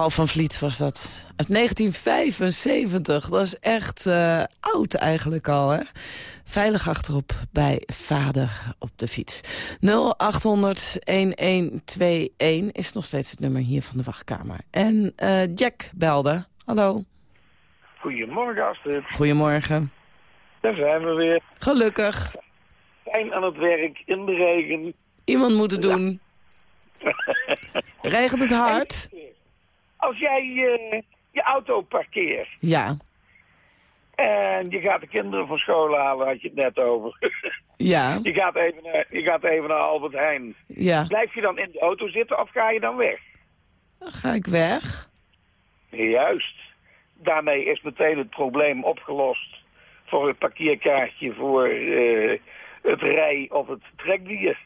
[SPEAKER 2] Paul van Vliet was dat. Uit 1975. Dat is echt eh, oud eigenlijk al, hè? Veilig achterop bij vader op de fiets. 0800-1121 is nog steeds het nummer hier van de wachtkamer. En eh, Jack belde. Hallo.
[SPEAKER 7] Goedemorgen Astrid,
[SPEAKER 2] Goedemorgen.
[SPEAKER 7] daar zijn we weer.
[SPEAKER 2] Gelukkig.
[SPEAKER 7] Zijn aan het werk in de regen.
[SPEAKER 2] Iemand moet het doen. Regent het hard?
[SPEAKER 7] Als jij eh, je auto parkeert
[SPEAKER 2] Ja.
[SPEAKER 7] en je gaat de kinderen van school halen, had je het net over.
[SPEAKER 2] Ja.
[SPEAKER 7] je, gaat even naar, je gaat even naar Albert Heijn.
[SPEAKER 2] Ja.
[SPEAKER 7] Blijf je dan in de auto zitten of ga je dan weg?
[SPEAKER 2] Dan ga ik weg.
[SPEAKER 7] Juist. Daarmee is meteen het probleem opgelost voor het parkeerkaartje voor eh, het rij of het trekdier.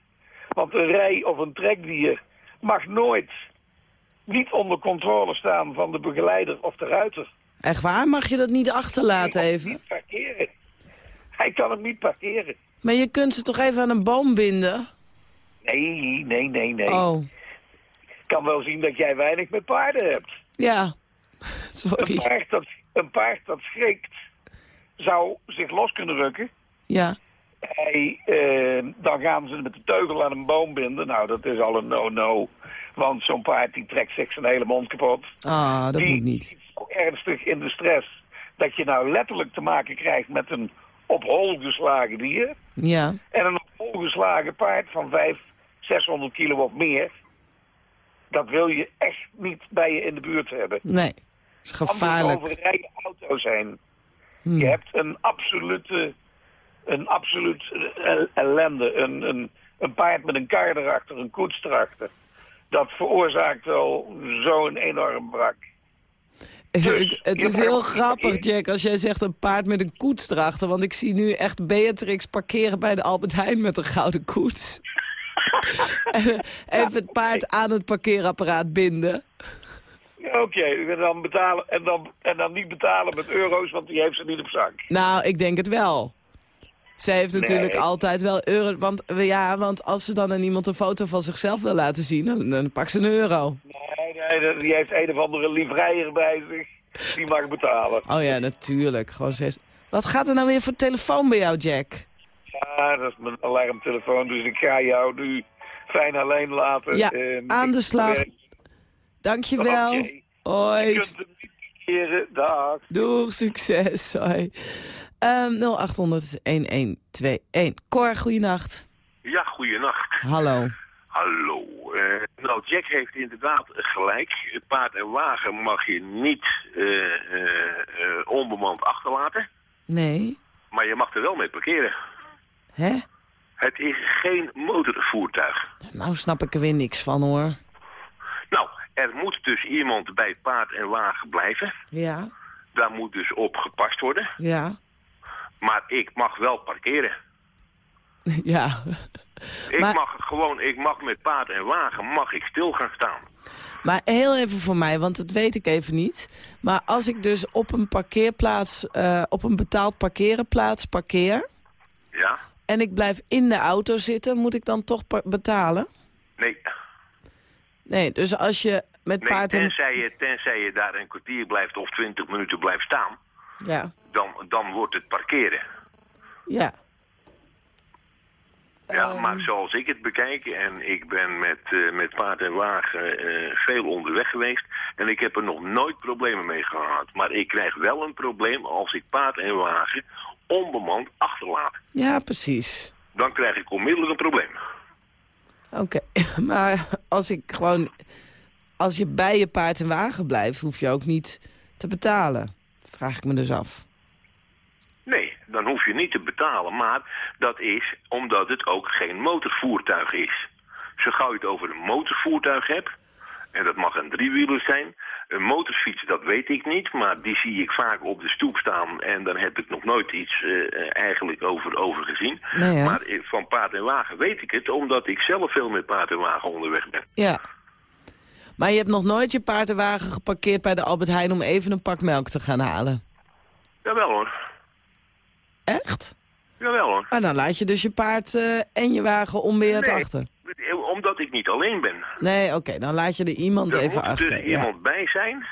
[SPEAKER 7] Want een rij of een trekdier mag nooit niet onder controle staan van de begeleider of de ruiter.
[SPEAKER 2] Echt waar? Mag je dat niet achterlaten
[SPEAKER 7] Hij mag
[SPEAKER 2] even?
[SPEAKER 7] Niet parkeren. Hij kan hem niet parkeren.
[SPEAKER 2] Maar je kunt ze toch even aan een boom binden?
[SPEAKER 7] Nee, nee, nee, nee.
[SPEAKER 2] Oh,
[SPEAKER 7] Ik kan wel zien dat jij weinig met paarden hebt.
[SPEAKER 2] ja.
[SPEAKER 7] Een
[SPEAKER 2] Sorry.
[SPEAKER 7] paard dat, een paard dat schrikt, zou zich los kunnen rukken.
[SPEAKER 2] Ja.
[SPEAKER 7] Hij, eh, dan gaan ze met de teugel aan een boom binden. Nou, dat is al een no-no. Want zo'n paard die trekt zich zijn hele mond kapot.
[SPEAKER 2] Ah, dat
[SPEAKER 7] die
[SPEAKER 2] moet niet.
[SPEAKER 7] is zo ernstig in de stress dat je nou letterlijk te maken krijgt met een op hol geslagen dier.
[SPEAKER 2] Ja.
[SPEAKER 7] En een op hol geslagen paard van 500, 600 kilo of meer. Dat wil je echt niet bij je in de buurt hebben.
[SPEAKER 2] Nee. is gevaarlijk.
[SPEAKER 7] over rijden auto's heen.
[SPEAKER 2] Hmm.
[SPEAKER 7] Je hebt een absolute, een absoluut eh, ellende. Een, een, een paard met een kar erachter, een koets erachter. Dat veroorzaakt wel zo'n enorm brak.
[SPEAKER 2] Het-
[SPEAKER 7] Dus,
[SPEAKER 2] het is heel grappig, Jack, als jij zegt een paard met een koets erachter. Want ik zie nu echt Beatrix parkeren bij de Albert Heijn met een gouden koets. En Even het paard aan het parkeerapparaat binden.
[SPEAKER 7] Ja, Oké, en dan betalen en dan, en dan niet betalen met euro's, want die heeft ze niet op zak.
[SPEAKER 2] Nou, ik denk het wel. Zij heeft natuurlijk
[SPEAKER 7] Nee.
[SPEAKER 2] altijd wel euro. Want, ja, want als ze dan aan iemand een foto van zichzelf wil laten zien, dan, dan pakt ze een euro.
[SPEAKER 7] Nee, nee, die heeft een of andere livreier bij zich. Die mag betalen.
[SPEAKER 2] Oh ja, natuurlijk. Gewoon zes. Wat gaat er nou weer voor telefoon bij jou, Jack?
[SPEAKER 7] Ja, dat is mijn alarmtelefoon, dus ik ga jou nu fijn alleen laten.
[SPEAKER 2] Ja,
[SPEAKER 7] En
[SPEAKER 2] aan de slag. Dankjewel.
[SPEAKER 7] Oké.
[SPEAKER 2] Hoi.
[SPEAKER 7] Dag.
[SPEAKER 2] Doeg, succes. Hoi. Ehm 0800-1121. Cor, goeienacht.
[SPEAKER 8] Ja, goeienacht.
[SPEAKER 2] Hallo.
[SPEAKER 8] Hallo. Eh, nou, Jack heeft inderdaad gelijk. Paard en wagen mag je niet eh, eh, onbemand achterlaten.
[SPEAKER 2] Nee.
[SPEAKER 8] Maar je mag er wel mee parkeren.
[SPEAKER 2] Hè?
[SPEAKER 8] Het is geen motorvoertuig.
[SPEAKER 2] Nou snap ik er weer niks van, hoor.
[SPEAKER 8] Nou, er moet dus iemand bij paard en wagen blijven.
[SPEAKER 2] Ja.
[SPEAKER 8] Daar moet dus op gepast worden.
[SPEAKER 2] Ja.
[SPEAKER 8] Maar ik mag wel parkeren.
[SPEAKER 2] Ja.
[SPEAKER 8] Ik
[SPEAKER 2] Maar-
[SPEAKER 8] mag gewoon, ik mag met paard en wagen, mag ik stil gaan staan.
[SPEAKER 2] Maar heel even voor mij, want dat weet ik even niet. Maar als ik dus op een parkeerplaats, eh, op een betaald parkerenplaats parkeer...
[SPEAKER 8] Ja?
[SPEAKER 2] en ik blijf in de auto zitten, moet ik dan toch betalen?
[SPEAKER 8] Nee.
[SPEAKER 2] Nee, dus als je met
[SPEAKER 8] Nee,
[SPEAKER 2] paard en...
[SPEAKER 8] tenzij je, tenzij je daar een kwartier blijft of twintig minuten blijft staan,
[SPEAKER 2] Ja,
[SPEAKER 8] dan, dan wordt het parkeren.
[SPEAKER 2] ja.
[SPEAKER 8] Ja,
[SPEAKER 2] Ehm.
[SPEAKER 8] maar zoals ik het bekijk, en ik ben met, eh, met paard en wagen eh, veel onderweg geweest, en ik heb er nog nooit problemen mee gehad. Maar ik krijg wel een probleem als ik paard en wagen onbemand achterlaat.
[SPEAKER 2] Ja, precies.
[SPEAKER 8] Dan krijg ik onmiddellijk een probleem.
[SPEAKER 2] Oké, maar als ik gewoon... Als je bij je paard en wagen blijft, hoef je ook niet te betalen. Vraag ik me dus af.
[SPEAKER 8] Nee, dan hoef je niet te betalen, maar dat is omdat het ook geen motorvoertuig is. Zo gauw je het over een motorvoertuig hebt, en dat mag een driewieler zijn, een motorfiets, dat weet ik niet, maar die zie ik vaak op de stoep staan en dan heb ik nog nooit iets eh, eigenlijk over, over gezien.
[SPEAKER 2] Nee,
[SPEAKER 8] maar eh, van paard en wagen weet ik het, omdat ik zelf veel met paard en wagen onderweg ben.
[SPEAKER 2] Ja. Maar je hebt nog nooit je paard en wagen geparkeerd bij de Albert Heijn... om even een pak melk te gaan halen.
[SPEAKER 8] Jawel hoor,
[SPEAKER 2] Echt?
[SPEAKER 8] jawel hoor.
[SPEAKER 2] Maar dan laat je dus je paard eh, en je wagen onbeheerd
[SPEAKER 8] Nee,
[SPEAKER 2] achter.
[SPEAKER 8] Omdat ik niet alleen ben.
[SPEAKER 2] Nee, oké, dan laat je er iemand
[SPEAKER 8] Er
[SPEAKER 2] even
[SPEAKER 8] moet
[SPEAKER 2] achter.
[SPEAKER 8] dus
[SPEAKER 2] ja.
[SPEAKER 8] iemand bij zijn.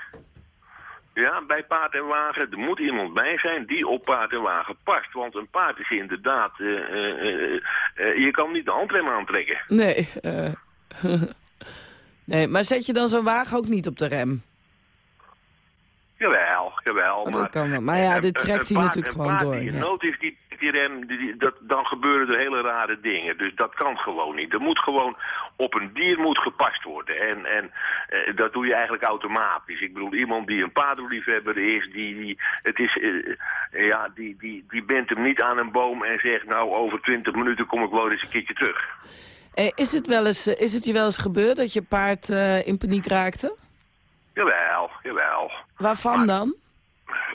[SPEAKER 8] Ja, bij paard en wagen. Er moet iemand bij zijn die op paard en wagen past. Want een paard is inderdaad... eh, eh, je kan niet de handrem aantrekken.
[SPEAKER 2] Nee, nee, maar zet je dan zo'n wagen ook niet op de rem?
[SPEAKER 8] Jawel, jawel.
[SPEAKER 2] Oh, dat
[SPEAKER 8] maar,
[SPEAKER 2] kan wel. Maar ja, dit trekt hij natuurlijk
[SPEAKER 8] een
[SPEAKER 2] gewoon
[SPEAKER 8] paard
[SPEAKER 2] door,
[SPEAKER 8] die in
[SPEAKER 2] ja.
[SPEAKER 8] nood is, die, die rem, die, dat, dan gebeuren er hele rare dingen. Dus dat kan gewoon niet. Er moet gewoon op een dier moet gepast worden. En, en eh, dat doe je eigenlijk automatisch. Ik bedoel, iemand die een paardenliefhebber is, die, die, het is, eh, ja, die, die, die bent hem niet aan een boom en zegt, nou, over twintig minuten kom ik wel eens een keertje terug.
[SPEAKER 2] Eh, is, het wel eens, is het je wel eens gebeurd dat je paard eh, in paniek raakte?
[SPEAKER 8] Jawel, jawel.
[SPEAKER 2] Waarvan dan?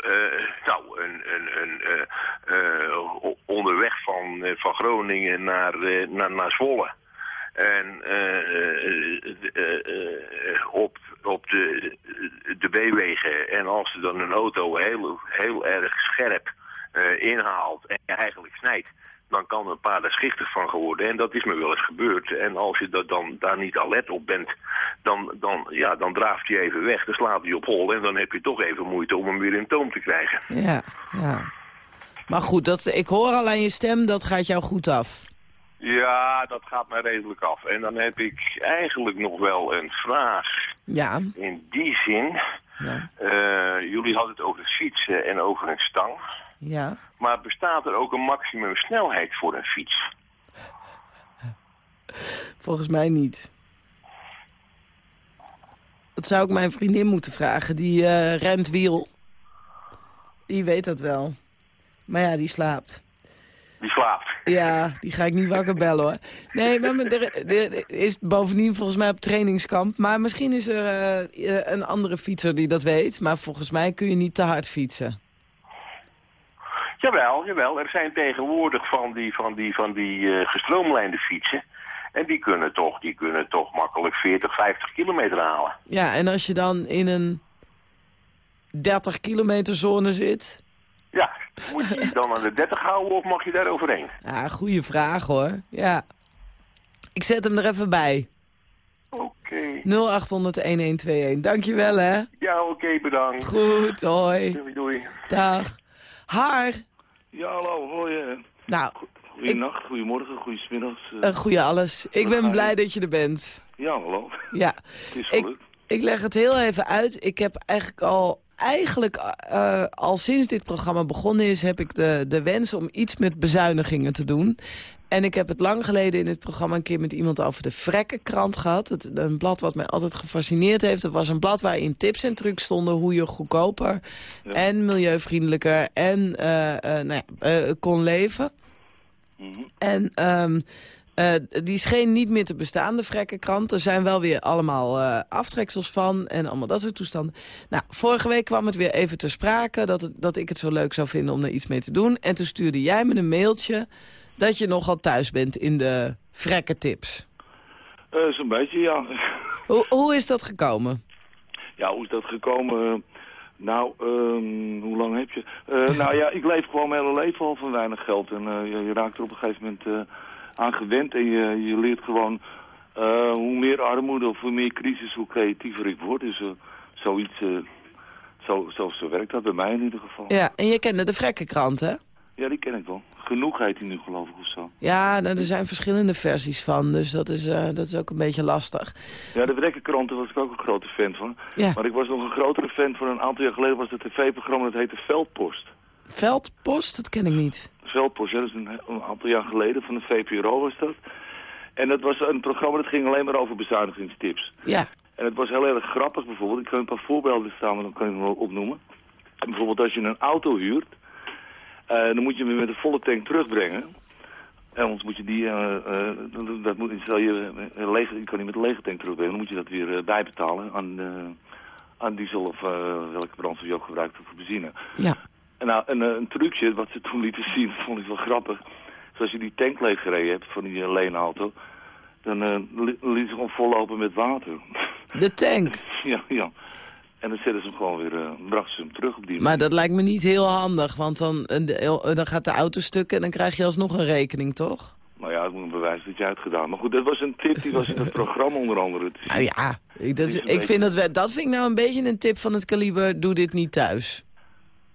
[SPEAKER 8] Eh, nou, een, een, een, eh, eh, onderweg van, eh, van Groningen naar, naar, naar Zwolle. En op, op de, de B-wegen. En als er dan een auto heel, heel erg scherp inhaalt en eigenlijk snijdt, dan kan een paard er schichtig van geworden. En dat is me wel eens gebeurd. En als je dat dan, daar niet alert op bent, dan, dan, ja, dan draaft hij even weg. Dan slaat hij op hol en dan heb je toch even moeite om hem weer in toom te krijgen.
[SPEAKER 2] Ja, ja. Maar goed, dat, ik hoor al aan je stem, dat gaat jou goed af.
[SPEAKER 8] Ja, dat gaat mij redelijk af. En dan heb ik eigenlijk nog wel een vraag.
[SPEAKER 2] Ja.
[SPEAKER 8] In die zin,
[SPEAKER 2] Ja.
[SPEAKER 8] eh, jullie hadden het over fietsen en over een stang.
[SPEAKER 2] Ja.
[SPEAKER 8] Maar bestaat er ook een maximum snelheid voor een fiets?
[SPEAKER 2] Volgens mij niet. Dat zou ik mijn vriendin moeten vragen. Die eh, rent wiel. Die weet dat wel. Maar ja, die slaapt.
[SPEAKER 8] Die slaapt.
[SPEAKER 2] Ja, die ga ik niet wakker bellen hoor. Nee, maar er, er is bovendien volgens mij op trainingskamp. Maar misschien is er eh, een andere fietser die dat weet. Maar volgens mij kun je niet te hard fietsen.
[SPEAKER 8] Jawel, jawel. Er zijn tegenwoordig van die, van die, van die eh, gestroomlijnde fietsen. En die kunnen, toch, die kunnen toch makkelijk 40, 50 kilometer halen.
[SPEAKER 2] Ja, en als je dan in een 30 kilometer zone zit...
[SPEAKER 8] Ja, moet je dan aan de 30 houden of mag je daar overheen?
[SPEAKER 2] Ja, goede vraag hoor. Ja. Ik zet hem er even bij.
[SPEAKER 8] Oké.
[SPEAKER 2] 0800-1121. Dankjewel hè.
[SPEAKER 8] Ja, oké, bedankt.
[SPEAKER 2] Goed, hoi.
[SPEAKER 8] Doei, doei.
[SPEAKER 2] Dag. Haar.
[SPEAKER 9] Ja, hallo, hoi. eh.
[SPEAKER 2] Nou,
[SPEAKER 9] Goedenacht, goedemorgen, goedemiddags. eh.
[SPEAKER 2] een goede alles. Ik ben blij dat je er bent.
[SPEAKER 9] Ja, hallo.
[SPEAKER 2] Ja.
[SPEAKER 9] Het is
[SPEAKER 2] Ik,
[SPEAKER 9] gelukt.
[SPEAKER 2] ik leg het heel even uit. Ik heb eigenlijk al, eigenlijk, eh, al sinds dit programma begonnen is... heb ik de, de wens om iets met bezuinigingen te doen. En ik heb het lang geleden in het programma een keer met iemand over de Vrekkenkrant gehad. Het, een blad wat mij altijd gefascineerd heeft. Het was een blad waarin tips en trucs stonden hoe je goedkoper en milieuvriendelijker en eh, eh, nou ja, eh, kon leven. En ehm, eh, die scheen niet meer te bestaan, de Vrekkenkrant. Er zijn wel weer allemaal aftreksels van en allemaal dat soort toestanden. Nou, vorige week kwam het weer even ter sprake dat, het, dat ik het zo leuk zou vinden om er iets mee te doen. En toen stuurde jij me een mailtje dat je nogal thuis bent in de Vrekkentips.
[SPEAKER 9] Eh, Zo'n beetje, ja.
[SPEAKER 2] Hoe, hoe is dat gekomen?
[SPEAKER 9] Ja, hoe is dat gekomen? Nou, ehm, hoe lang heb je? Eh, nou ja, ik leef gewoon mijn hele leven al van weinig geld. En eh, je, je raakt er op een gegeven moment aan gewend. En je, je leert gewoon, hoe meer armoede of hoe meer crisis, hoe creatiever ik word. Dus zoiets, eh, zo, zo, zo werkt dat bij mij in ieder geval.
[SPEAKER 2] Ja, en je kende de Vrekkenkrant, hè?
[SPEAKER 9] Ja, die ken ik wel. Genoeg heet die nu geloof ik of zo.
[SPEAKER 2] Ja, nou, er zijn verschillende versies van, dus dat is, eh, dat is ook een beetje lastig.
[SPEAKER 9] Ja, de Wrekkerkranten was ik ook een grote fan van.
[SPEAKER 2] Ja.
[SPEAKER 9] Maar ik was nog een grotere fan van een aantal jaar geleden was het tv-programma dat heette Veldpost.
[SPEAKER 2] Veldpost, dat ken ik niet.
[SPEAKER 9] Veldpost, ja, dat is een, een aantal jaar geleden, van de VPRO was dat. En dat was een programma dat ging alleen maar over bezuinigingstips.
[SPEAKER 2] Ja.
[SPEAKER 9] En het was heel erg grappig bijvoorbeeld. Ik kan een paar voorbeelden staan, maar dan kan ik hem wel opnoemen. Bijvoorbeeld als je een auto huurt, dan moet je hem met een volle tank terugbrengen. En anders moet je die, eh, eh, dat- moet, stel je, een lege, je kan niet met een lege tank terugbrengen, dan moet je dat weer eh, bijbetalen aan, eh, aan diesel of eh, welke brandstof je ook gebruikt of benzine.
[SPEAKER 2] Ja.
[SPEAKER 9] En nou, een, eh, een trucje wat ze toen lieten zien, vond ik wel grappig. Dus als je die tank leeggereden hebt van die uh, leenauto, dan eh li- liet ze gewoon vollopen met water.
[SPEAKER 2] De tank.
[SPEAKER 9] ja, ja. En dan zetten ze hem gewoon weer, eh brachten ze hem terug op die
[SPEAKER 2] Maar dat lijkt me niet heel handig, want dan, eh, eh, dan gaat de auto stuk en dan krijg je alsnog een rekening, toch?
[SPEAKER 9] Nou ja, het moet een bewijs dat je het gedaan. Maar goed, dat was een tip, die was in het programma onder andere.
[SPEAKER 2] Nou ja, ik, dat, is-
[SPEAKER 9] Het
[SPEAKER 2] ik
[SPEAKER 9] beetje-
[SPEAKER 2] vind dat, we, dat vind ik nou een beetje een tip van het kaliber, doe dit niet thuis.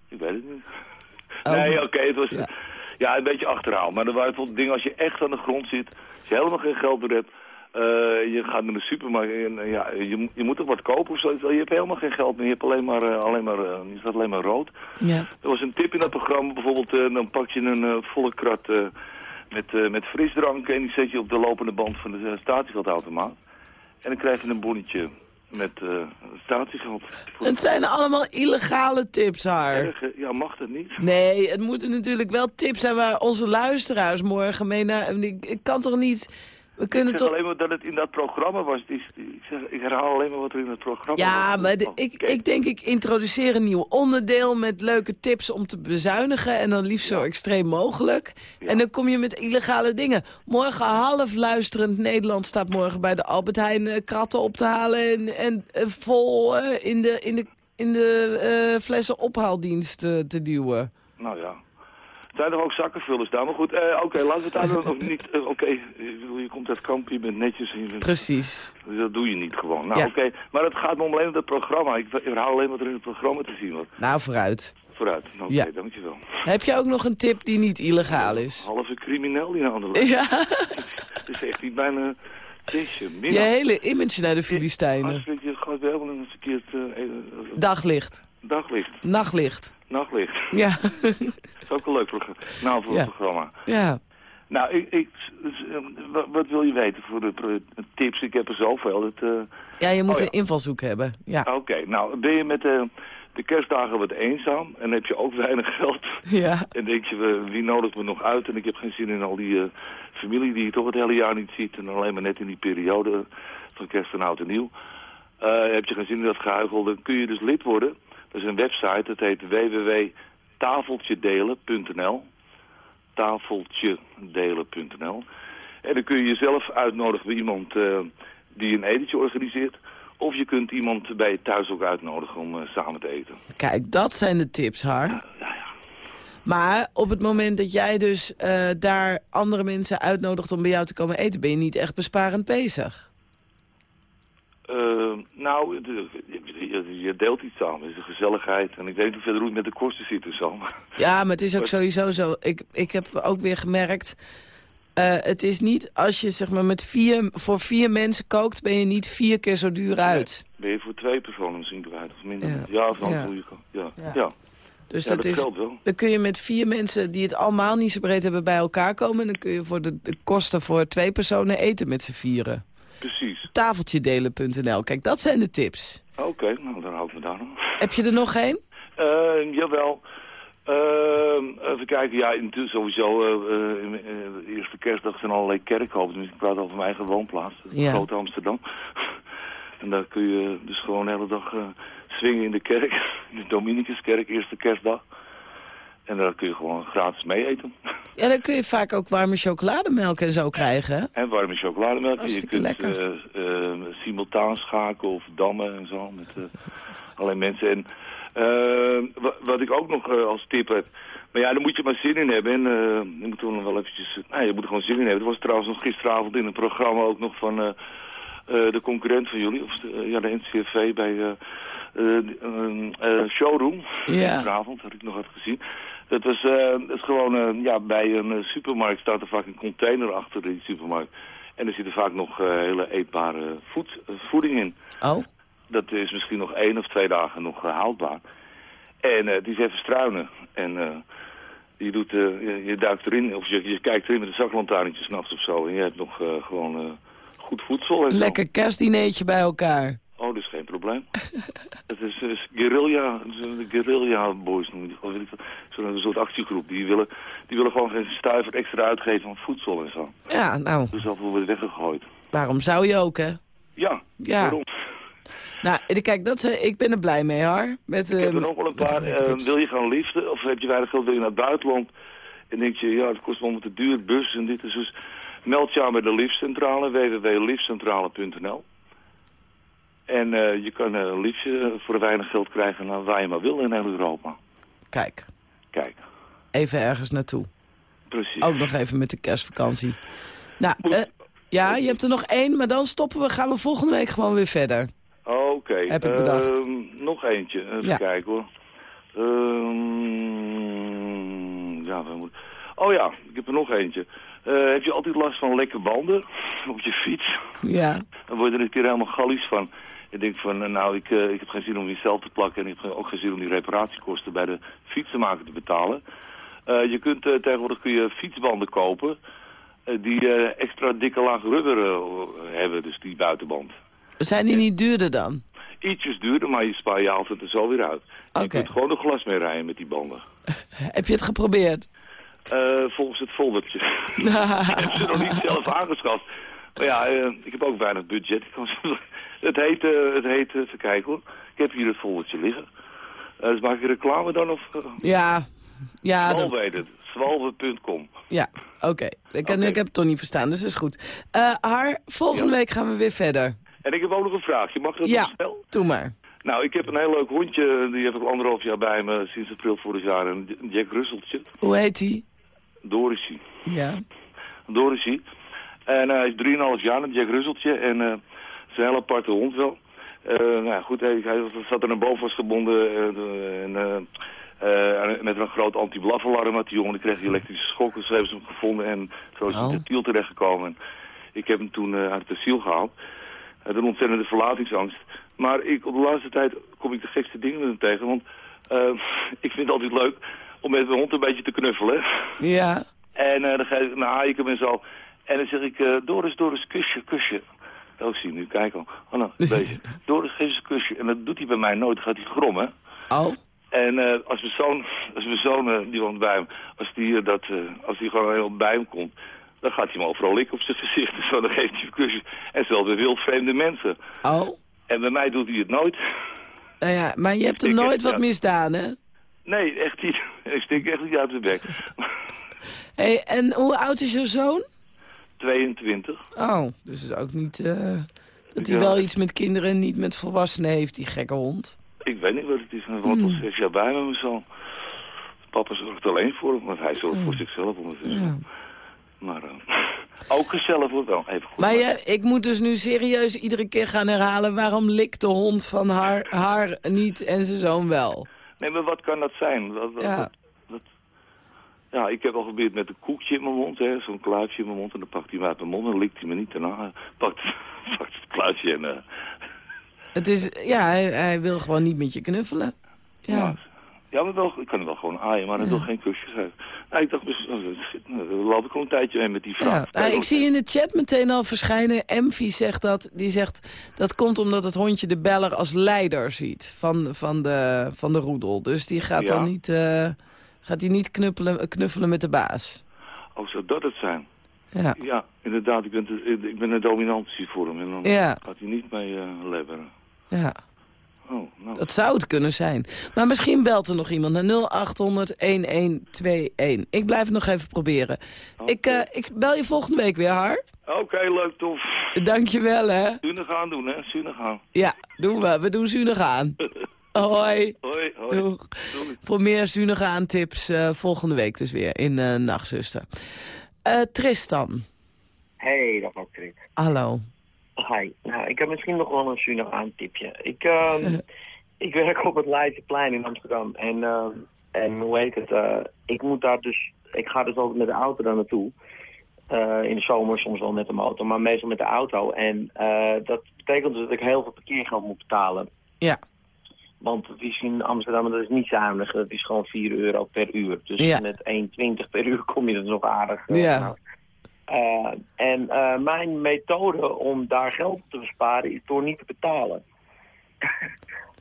[SPEAKER 9] Ik weet het niet.
[SPEAKER 2] Oh,
[SPEAKER 9] Nee, oké, het was ja. een beetje achterhaal. Maar er waren bijvoorbeeld dingen als je echt aan de grond zit, als je helemaal geen geld meer hebt, je gaat naar de supermarkt en eh, ja, je, je moet er wat kopen of zo. Je hebt helemaal geen geld meer, je, hebt alleen maar, eh, alleen maar, eh, je staat alleen maar rood.
[SPEAKER 2] Ja.
[SPEAKER 9] Er was een tip in dat programma, bijvoorbeeld eh, dan pak je een eh, volle krat eh, met, eh, met frisdrank en die zet je op de lopende band van de uh, statiegeldautomaat. En dan krijg je een bonnetje met eh statiegeld.
[SPEAKER 2] Het zijn allemaal illegale tips, haar.
[SPEAKER 9] Ja, mag dat niet?
[SPEAKER 2] Nee, het moeten natuurlijk wel tips zijn waar onze luisteraars morgen mee naar... Ik, ik kan toch niet... We kunnen
[SPEAKER 9] ik zeg
[SPEAKER 2] toch...
[SPEAKER 9] alleen maar dat het in dat programma was. Ik, zeg, ik herhaal alleen maar wat er in het programma was.
[SPEAKER 2] Ja, maar de- ik, ik denk ik introduceer een nieuw onderdeel met leuke tips om te bezuinigen. En dan liefst zo extreem mogelijk. En dan kom je met illegale dingen. Morgen half luisterend Nederland staat morgen bij de Albert Heijn eh, kratten op te halen. En, en eh, vol eh, in de, in de, in de flessen ophaaldienst te duwen.
[SPEAKER 9] Nou ja. Zijn er ook zakkenvullers daar. Maar goed, eh, oké, laten we het daar dan ook niet... eh, oké, je komt uit kamp, je bent netjes. Je bent,
[SPEAKER 2] Precies.
[SPEAKER 9] Dus dat doe je niet gewoon. Nou
[SPEAKER 2] Ja.
[SPEAKER 9] oké, maar het gaat me om alleen om het programma. Ik herhaal alleen wat er in het programma te zien was.
[SPEAKER 2] Nou, vooruit.
[SPEAKER 9] Vooruit. Oké,
[SPEAKER 2] Ja.
[SPEAKER 9] dankjewel.
[SPEAKER 2] Heb je ook nog een tip die niet illegaal is?
[SPEAKER 9] Halve crimineel die aan de lijn.
[SPEAKER 2] Ja,
[SPEAKER 9] Het is echt niet bijna... Jeetje,
[SPEAKER 2] je hele image naar de Filistijnen.
[SPEAKER 9] Astrid, je gaat wel een verkeerd eh, eh,
[SPEAKER 2] Daglicht,
[SPEAKER 9] daglicht,
[SPEAKER 2] nachtlicht.
[SPEAKER 9] nachtlicht.
[SPEAKER 2] Ja,
[SPEAKER 9] Dat is ook een leuk. Nou, voor het programma.
[SPEAKER 2] ja.
[SPEAKER 9] Nou, ik, ik, dus, eh, wat, wil je weten voor de tips? Ik heb er zoveel. Dat, eh,
[SPEAKER 2] Ja, je moet
[SPEAKER 9] Oh, ja.
[SPEAKER 2] een invalshoek hebben. Ja.
[SPEAKER 9] Oké, nou, ben je met de, de kerstdagen wat eenzaam en heb je ook weinig geld...
[SPEAKER 2] Ja.
[SPEAKER 9] En denk je, wie nodigt me nog uit? En ik heb geen zin in al die eh, familie die je toch het hele jaar niet ziet. En alleen maar net in die periode van kerst en oud en nieuw. Eh, heb je geen zin in dat gehuigel, dan kun je dus lid worden. Dat is een website, dat heet www.tafeltjedelen.nl tafeltjedelen.nl En dan kun je jezelf uitnodigen bij iemand eh, die een etentje organiseert. Of je kunt iemand bij je thuis ook uitnodigen om eh, samen te eten.
[SPEAKER 2] Kijk, dat zijn de tips, Har. Maar op het moment dat jij dus eh, daar andere mensen uitnodigt om bij jou te komen eten... ben je niet echt besparend bezig.
[SPEAKER 9] Eh, nou, je, deelt iets samen. Het is een gezelligheid. En ik weet niet verder hoe het met de kosten zit en zo. maar-
[SPEAKER 2] Ja, maar het is ook sowieso zo. Ik, ik heb ook weer gemerkt... eh, het is niet als je zeg maar met vier, voor vier mensen kookt... ben je niet vier keer zo duur uit.
[SPEAKER 9] Ben je voor twee personen misschien kwijt of minder?
[SPEAKER 2] Ja.
[SPEAKER 9] Ja, of dan
[SPEAKER 2] Ja.
[SPEAKER 9] hoe je kan. Ja,
[SPEAKER 2] Ja.
[SPEAKER 9] ja.
[SPEAKER 2] Dus
[SPEAKER 9] Ja,
[SPEAKER 2] dat,
[SPEAKER 9] dat
[SPEAKER 2] is,
[SPEAKER 9] geldt wel.
[SPEAKER 2] dan kun je met vier mensen die het allemaal niet zo breed hebben bij elkaar komen... en dan kun je voor de, de kosten voor twee personen eten met z'n vieren.
[SPEAKER 9] precies.
[SPEAKER 2] Tafeltjedelen.nl, kijk, dat zijn de tips.
[SPEAKER 9] Oké, nou dan hou ik me daar nog.
[SPEAKER 2] Heb je er nog één?
[SPEAKER 9] Eh, jawel. Ehm, even kijken, ja, intussen sowieso, in- de eerste kerstdag zijn allerlei kerkhopen. Dus ik praat over mijn eigen woonplaats,
[SPEAKER 2] Ja.
[SPEAKER 9] Groot Amsterdam. en daar kun je dus gewoon de hele dag swingen in de kerk, in de Dominicuskerk, eerste kerstdag. En daar kun je gewoon gratis mee eten.
[SPEAKER 2] Ja, dan kun je vaak ook warme chocolademelk en zo krijgen, hè?
[SPEAKER 9] En warme chocolademelk. Je kunt eh, simultaan schakelen of dammen en zo met eh, allerlei mensen. En eh, wa- wat ik ook nog eh, als tip heb. Maar ja, daar moet je maar zin in hebben. En eh je moet er nog wel eventjes... nou, je moet er gewoon zin in hebben. Er was trouwens nog gisteravond in het programma ook nog van de concurrent van jullie. Of de, ja, de NCFV bij eh, eh, eh, eh, Showroom.
[SPEAKER 2] Ja.
[SPEAKER 9] Gisteravond had ik nog even gezien. Dat was eh, dat is gewoon, eh, ja, bij een eh, supermarkt staat er vaak een container achter die supermarkt. En er zit er vaak nog hele eetbare voed, voeding in.
[SPEAKER 2] Oh,
[SPEAKER 9] Dat is misschien nog één of twee dagen nog houdbaar. En die is even struinen. En je, doet, eh, je, je duikt erin, of je, je kijkt erin met een zaklantaarnetje s'nachts of zo. En je hebt nog gewoon goed voedsel. En
[SPEAKER 2] lekker kerstdineetje bij elkaar.
[SPEAKER 9] Oh, dat is geen probleem. Het is, is guerrilla, de guerrilla boys noem je die, ik. Zo'n soort actiegroep. Die willen, die willen gewoon geen stuiver extra uitgeven aan voedsel en zo.
[SPEAKER 2] Ja, nou,
[SPEAKER 9] Dus dat wordt weggegooid.
[SPEAKER 2] waarom zou je ook, hè?
[SPEAKER 9] Ja,
[SPEAKER 2] Ja.
[SPEAKER 9] waarom?
[SPEAKER 2] Nou, eh, kijk, dat, is- ik ben er blij mee, hoor. Met,
[SPEAKER 9] Ik heb
[SPEAKER 2] ehm,
[SPEAKER 9] er nog wel een paar. eh,
[SPEAKER 2] tips.
[SPEAKER 9] wil je gaan liften? Of heb je weinig geld, wil je naar het buitenland? En denk je, ja, het kost allemaal te duur, bus en dit en dus. Meld je aan bij de liftcentrale, www.liftcentrale.nl. En eh, je kan een liftje voor weinig geld krijgen naar waar je maar wil in heel Europa.
[SPEAKER 2] Kijk,
[SPEAKER 9] Kijk,
[SPEAKER 2] even ergens naartoe.
[SPEAKER 9] precies.
[SPEAKER 2] Ook nog even met de kerstvakantie. Nou, eh, ja, je hebt er nog één, maar dan stoppen we, gaan we volgende week gewoon weer verder.
[SPEAKER 9] Oké.
[SPEAKER 2] Heb ik bedacht.
[SPEAKER 9] ehm, nog eentje. Even
[SPEAKER 2] Ja.
[SPEAKER 9] kijken hoor. Ehm, ja, we moeten... Oh ja, ik heb er nog eentje. Eh, heb je altijd last van lekke banden op je fiets?
[SPEAKER 2] Ja,
[SPEAKER 9] Dan word je er een keer helemaal gallies van. Je denkt van, eh, nou, ik, eh, ik heb geen zin om die zelf te plakken... en ik heb ook geen zin om die reparatiekosten bij de fietsenmaker te betalen. Eh, je kunt tegenwoordig kun je fietsbanden kopen... die extra dikke laag rubber hebben, dus die buitenband.
[SPEAKER 2] zijn die niet duurder dan?
[SPEAKER 9] Ietsjes duurder, maar je spaar je altijd er zo weer uit. Je kunt gewoon een glas mee rijden met die banden.
[SPEAKER 2] Heb je het geprobeerd?
[SPEAKER 9] Volgens het foldertje. ik heb ze nog niet zelf aangeschaft. Maar ja, eh, ik heb ook weinig budget. Het heet, eh, het heet, eh, even kijken hoor. Ik heb hier het foldertje liggen. Dus maak je reclame dan of...
[SPEAKER 2] Ja, ja,
[SPEAKER 9] Zwalbe heet het.
[SPEAKER 2] Ja oké. Ik, heb het toch niet verstaan, dus dat is goed. Har, volgende
[SPEAKER 9] Ja.
[SPEAKER 2] week gaan we weer verder.
[SPEAKER 9] En ik heb ook nog een vraagje. Mag dat
[SPEAKER 2] Ja.
[SPEAKER 9] snel?
[SPEAKER 2] Doe maar.
[SPEAKER 9] Nou, ik heb een heel leuk hondje. Die heb ik al anderhalf jaar bij me sinds april vorig jaar. Een Jack Russeltje.
[SPEAKER 2] Hoe heet die?
[SPEAKER 9] Dorisie.
[SPEAKER 2] Ja.
[SPEAKER 9] Dorisie. En eh, hij is 3,5 jaar, een Jack Russeltje. En is een heel aparte hond wel. Eh, nou ja, goed, hij, hij zat er naar boven vastgebonden. de- en, met een groot anti-blafalarm had die jongen. Die kreeg die elektrische schok. Dus hebben ze hem gevonden en zo is hij
[SPEAKER 2] Oh.
[SPEAKER 9] in de tiel terechtgekomen. Ik heb hem toen eh, uit het asiel gehaald. Hij had een ontzettende verlatingsangst. Maar ik, op de laatste tijd kom ik de gekste dingen met hem tegen. Want ik vind het altijd leuk om met mijn hond een beetje te knuffelen.
[SPEAKER 2] Ja.
[SPEAKER 9] En dan ga ik naar Aiken en zo. En dan zeg ik, eh, Doris, Doris, kusje, kusje. Oh, ik zie hem nu, kijk al. Oh nou, deze. Doris, geef eens een kusje. En dat doet hij bij mij nooit, dan gaat hij grommen.
[SPEAKER 2] Oh.
[SPEAKER 9] En eh, als mijn zoon, als mijn zoon eh, die woont bij hem, als die, dat, als die gewoon heel bij hem komt, dan gaat hij hem overal likken op zijn gezicht en zo, dan geeft hij een kusje. En zelfs bij wildvreemde mensen.
[SPEAKER 2] Oh.
[SPEAKER 9] En bij mij doet hij het nooit.
[SPEAKER 2] Nou ja, maar je hebt hem nooit wat misdaan, hè?
[SPEAKER 9] Nee, echt niet. Ik stik echt niet uit de bek.
[SPEAKER 2] Hey, en hoe oud is je zoon?
[SPEAKER 9] 22.
[SPEAKER 2] Oh, dus is ook niet... eh, dat hij
[SPEAKER 9] Ja.
[SPEAKER 2] wel iets met kinderen en niet met volwassenen heeft, die gekke hond.
[SPEAKER 9] Ik weet niet wat het is. Hij woont
[SPEAKER 2] Hmm.
[SPEAKER 9] al zes jaar bij me, mijn zoon. Papa zorgt alleen voor hem, want hij zorgt voor zichzelf ondertussen.
[SPEAKER 2] Ja.
[SPEAKER 9] Maar eh, ook gezellig hoor wel. Even goed.
[SPEAKER 2] Maar je, ik moet dus nu serieus iedere keer gaan herhalen... waarom likt de hond van haar, haar niet en zijn zoon wel?
[SPEAKER 9] Nee, maar wat kan dat zijn? Wat, wat-
[SPEAKER 2] Ja.
[SPEAKER 9] wat- ja, ik heb al geprobeerd met een koekje in mijn mond, hè, zo'n kluitje in mijn mond. En dan pakt hij me uit mijn mond en dan likt hij me niet daarna. Hij Pakt, pakt het kluitje en... eh,
[SPEAKER 2] Het is, ja, hij, hij wil gewoon niet met je knuffelen. Ja.
[SPEAKER 9] Ja. Ja, maar wel, ik kan hem wel gewoon aaien, maar hij wil geen kusjes geven. Nou, ik dacht, dus, nou, nou, daar loop ik al een tijdje mee met die vraag.
[SPEAKER 2] Ja. Nou, ik zie in de chat meteen al verschijnen. Emfie zegt dat. Die zegt dat komt omdat het hondje de beller als leider ziet van, van, de, van de roedel. Dus die gaat
[SPEAKER 9] Ja.
[SPEAKER 2] dan niet, eh, gaat die niet knuppelen, knuffelen met de baas.
[SPEAKER 9] Oh, zou dat het zijn?
[SPEAKER 2] Ja.
[SPEAKER 9] Ja, inderdaad, ik ben, te- ik ben een dominantie voor hem. En dan
[SPEAKER 2] Ja.
[SPEAKER 9] gaat hij niet mee eh lebberen.
[SPEAKER 2] ja,
[SPEAKER 9] Oh, nou.
[SPEAKER 2] dat zou het kunnen zijn. Maar misschien belt er nog iemand naar 0800-1121. Ik blijf het nog even proberen. Ik, eh, ik bel je volgende week weer, Har.
[SPEAKER 9] Oké, leuk, tof.
[SPEAKER 2] Dankjewel, hè.
[SPEAKER 9] Zunig gaan doen, hè? Zunig gaan.
[SPEAKER 2] Ja, doen we. We doen zuinig aan. Hoi.
[SPEAKER 9] Hoi, hoi.
[SPEAKER 2] Doeg.
[SPEAKER 9] Doei.
[SPEAKER 2] Voor meer zuinige aantips eh volgende week dus weer in eh Nachtzuster. Eh, Tristan,
[SPEAKER 10] Hey, dat ook Rick.
[SPEAKER 2] hallo.
[SPEAKER 10] Hi. Nou, ik heb misschien nog wel een zuinig aantipje. Ik, ehm, ik werk op het Leidseplein in Amsterdam. En, ehm, en hoe heet het? eh, ik moet daar dus... Ik ga dus altijd met de auto daar naartoe. Eh, in de zomer soms wel met de motor, maar meestal met de auto. En eh, dat betekent dus dat ik heel veel parkeergeld moet betalen.
[SPEAKER 2] Ja.
[SPEAKER 10] Want het is in Amsterdam, dat is niet zuinig. Dat is gewoon 4 euro per uur. Dus
[SPEAKER 2] Ja.
[SPEAKER 10] met 1,20 per uur kom je er nog aardig eh,
[SPEAKER 2] Ja.
[SPEAKER 10] Eh, en eh, mijn methode om daar geld op te besparen is door niet te betalen.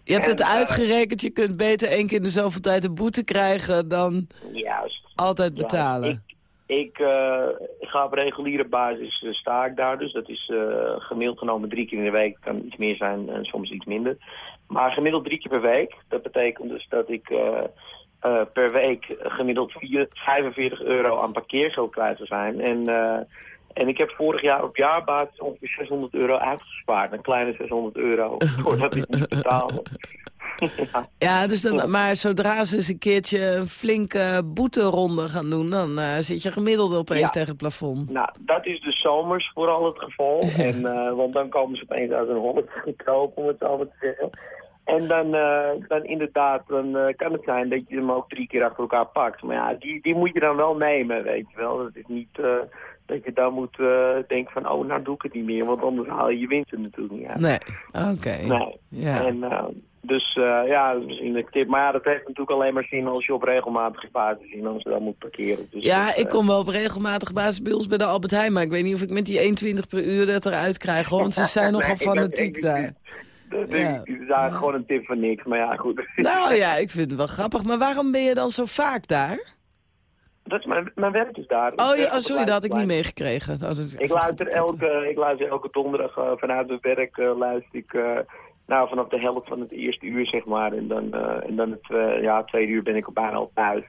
[SPEAKER 2] Je hebt
[SPEAKER 10] En,
[SPEAKER 2] het uitgerekend, je kunt beter één keer in de zoveel tijd een boete krijgen dan
[SPEAKER 10] Juist.
[SPEAKER 2] altijd
[SPEAKER 10] Ja,
[SPEAKER 2] betalen.
[SPEAKER 10] ik ik eh, ga op reguliere basis eh, sta ik daar dus. Dat is eh, gemiddeld genomen drie keer in de week. kan iets meer zijn en soms iets minder. Maar gemiddeld drie keer per week. Dat betekent dus dat ik per week gemiddeld vier, 45 euro aan parkeergeld kwijt zou zijn. En, en ik heb vorig jaar op jaarbasis ongeveer 600 euro uitgespaard. Een kleine 600 euro. Doordat ik niet betaalde. ja.
[SPEAKER 2] Ja, dus dan, maar zodra ze eens een keertje een flinke boeteronde gaan doen... dan eh, zit je gemiddeld opeens
[SPEAKER 10] Ja.
[SPEAKER 2] tegen het plafond.
[SPEAKER 10] Nou, dat is dus zomers vooral het geval. En, eh, want dan komen ze opeens uit een hol gekropen, om het zo maar te zeggen. En dan, eh, dan inderdaad, dan kan het zijn dat je hem ook drie keer achter elkaar pakt. Maar ja, die, die moet je dan wel nemen, weet je wel. Dat is niet dat je dan moet eh, denken van, oh, nou doe ik het niet meer. Want anders haal je je winst er natuurlijk niet uit.
[SPEAKER 2] Nee, oké.
[SPEAKER 10] Nee.
[SPEAKER 2] Ja.
[SPEAKER 10] En, eh, dus eh, ja, misschien een tip. Maar ja, dat heeft natuurlijk alleen maar zin als je op regelmatige basis in Amsterdam moet parkeren. Dus
[SPEAKER 2] Ja,
[SPEAKER 10] dat,
[SPEAKER 2] ik kom wel op regelmatige basis bij ons bij de Albert Heijn... maar ik weet niet of ik met die 1,20 per uur dat eruit krijg, hoor, want ze zijn nogal
[SPEAKER 10] Nee,
[SPEAKER 2] fanatiek daar.
[SPEAKER 10] Dat
[SPEAKER 2] Ja.
[SPEAKER 10] is eigenlijk gewoon een tip van niks, maar ja, goed.
[SPEAKER 2] Nou ja, ik vind het wel grappig. Maar waarom ben je dan zo vaak daar?
[SPEAKER 10] Dat is mijn, mijn werk is daar.
[SPEAKER 2] Oh, ja,
[SPEAKER 10] eh,
[SPEAKER 2] oh
[SPEAKER 10] op
[SPEAKER 2] sorry, dat had ik niet meegekregen. Oh, is
[SPEAKER 10] Ik luister, elke, ik luister elke donderdag eh, vanuit mijn werk luister ik eh, nou, vanaf de helft van het eerste uur, zeg maar. En dan, en dan het ja, tweede uur ben ik al bijna al thuis.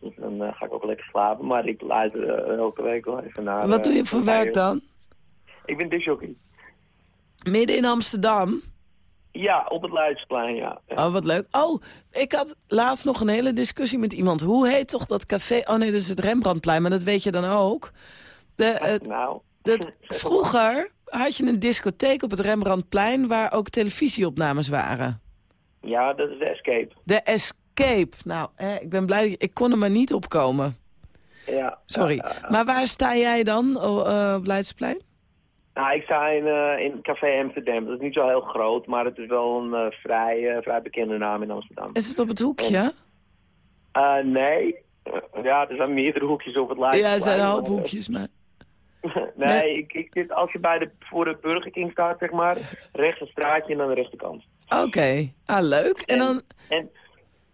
[SPEAKER 10] Dus dan ga ik ook lekker slapen. Maar ik luister elke week wel even naar...
[SPEAKER 2] Wat doe je voor werk dan?
[SPEAKER 10] Ik ben disjockey.
[SPEAKER 2] Midden in Amsterdam?
[SPEAKER 10] Ja, op het Leidseplein, ja. ja.
[SPEAKER 2] Oh, wat leuk. Oh, ik had laatst nog een hele discussie met iemand. Hoe heet toch dat café? Oh nee, dat is het Rembrandtplein, maar dat weet je dan ook. De,
[SPEAKER 10] nou,
[SPEAKER 2] dat, vroeger had je een discotheek op het Rembrandtplein... waar ook televisieopnames waren.
[SPEAKER 10] ja, dat is de Escape.
[SPEAKER 2] De Escape. Cape. Nou, hè, ik ben blij, ik kon er maar niet opkomen.
[SPEAKER 10] Ja.
[SPEAKER 2] Sorry. Maar waar sta jij dan, eh, op Leidseplein?
[SPEAKER 10] Nou, ik sta in, eh, in Café Amsterdam. Dat is niet zo heel groot, maar het is wel een eh, vrij, eh, vrij bekende naam in Amsterdam.
[SPEAKER 2] Is het op het hoekje?
[SPEAKER 10] Nee. Ja, er zijn meerdere hoekjes op het lijst.
[SPEAKER 2] Ja, er zijn een hoop hoekjes, maar...
[SPEAKER 10] nee, Ik, ik zit, als je bij de, voor de Burger King staat, zeg maar, rechts een straatje en aan de rechterkant.
[SPEAKER 2] Oké, ah, leuk. En dan...
[SPEAKER 10] En,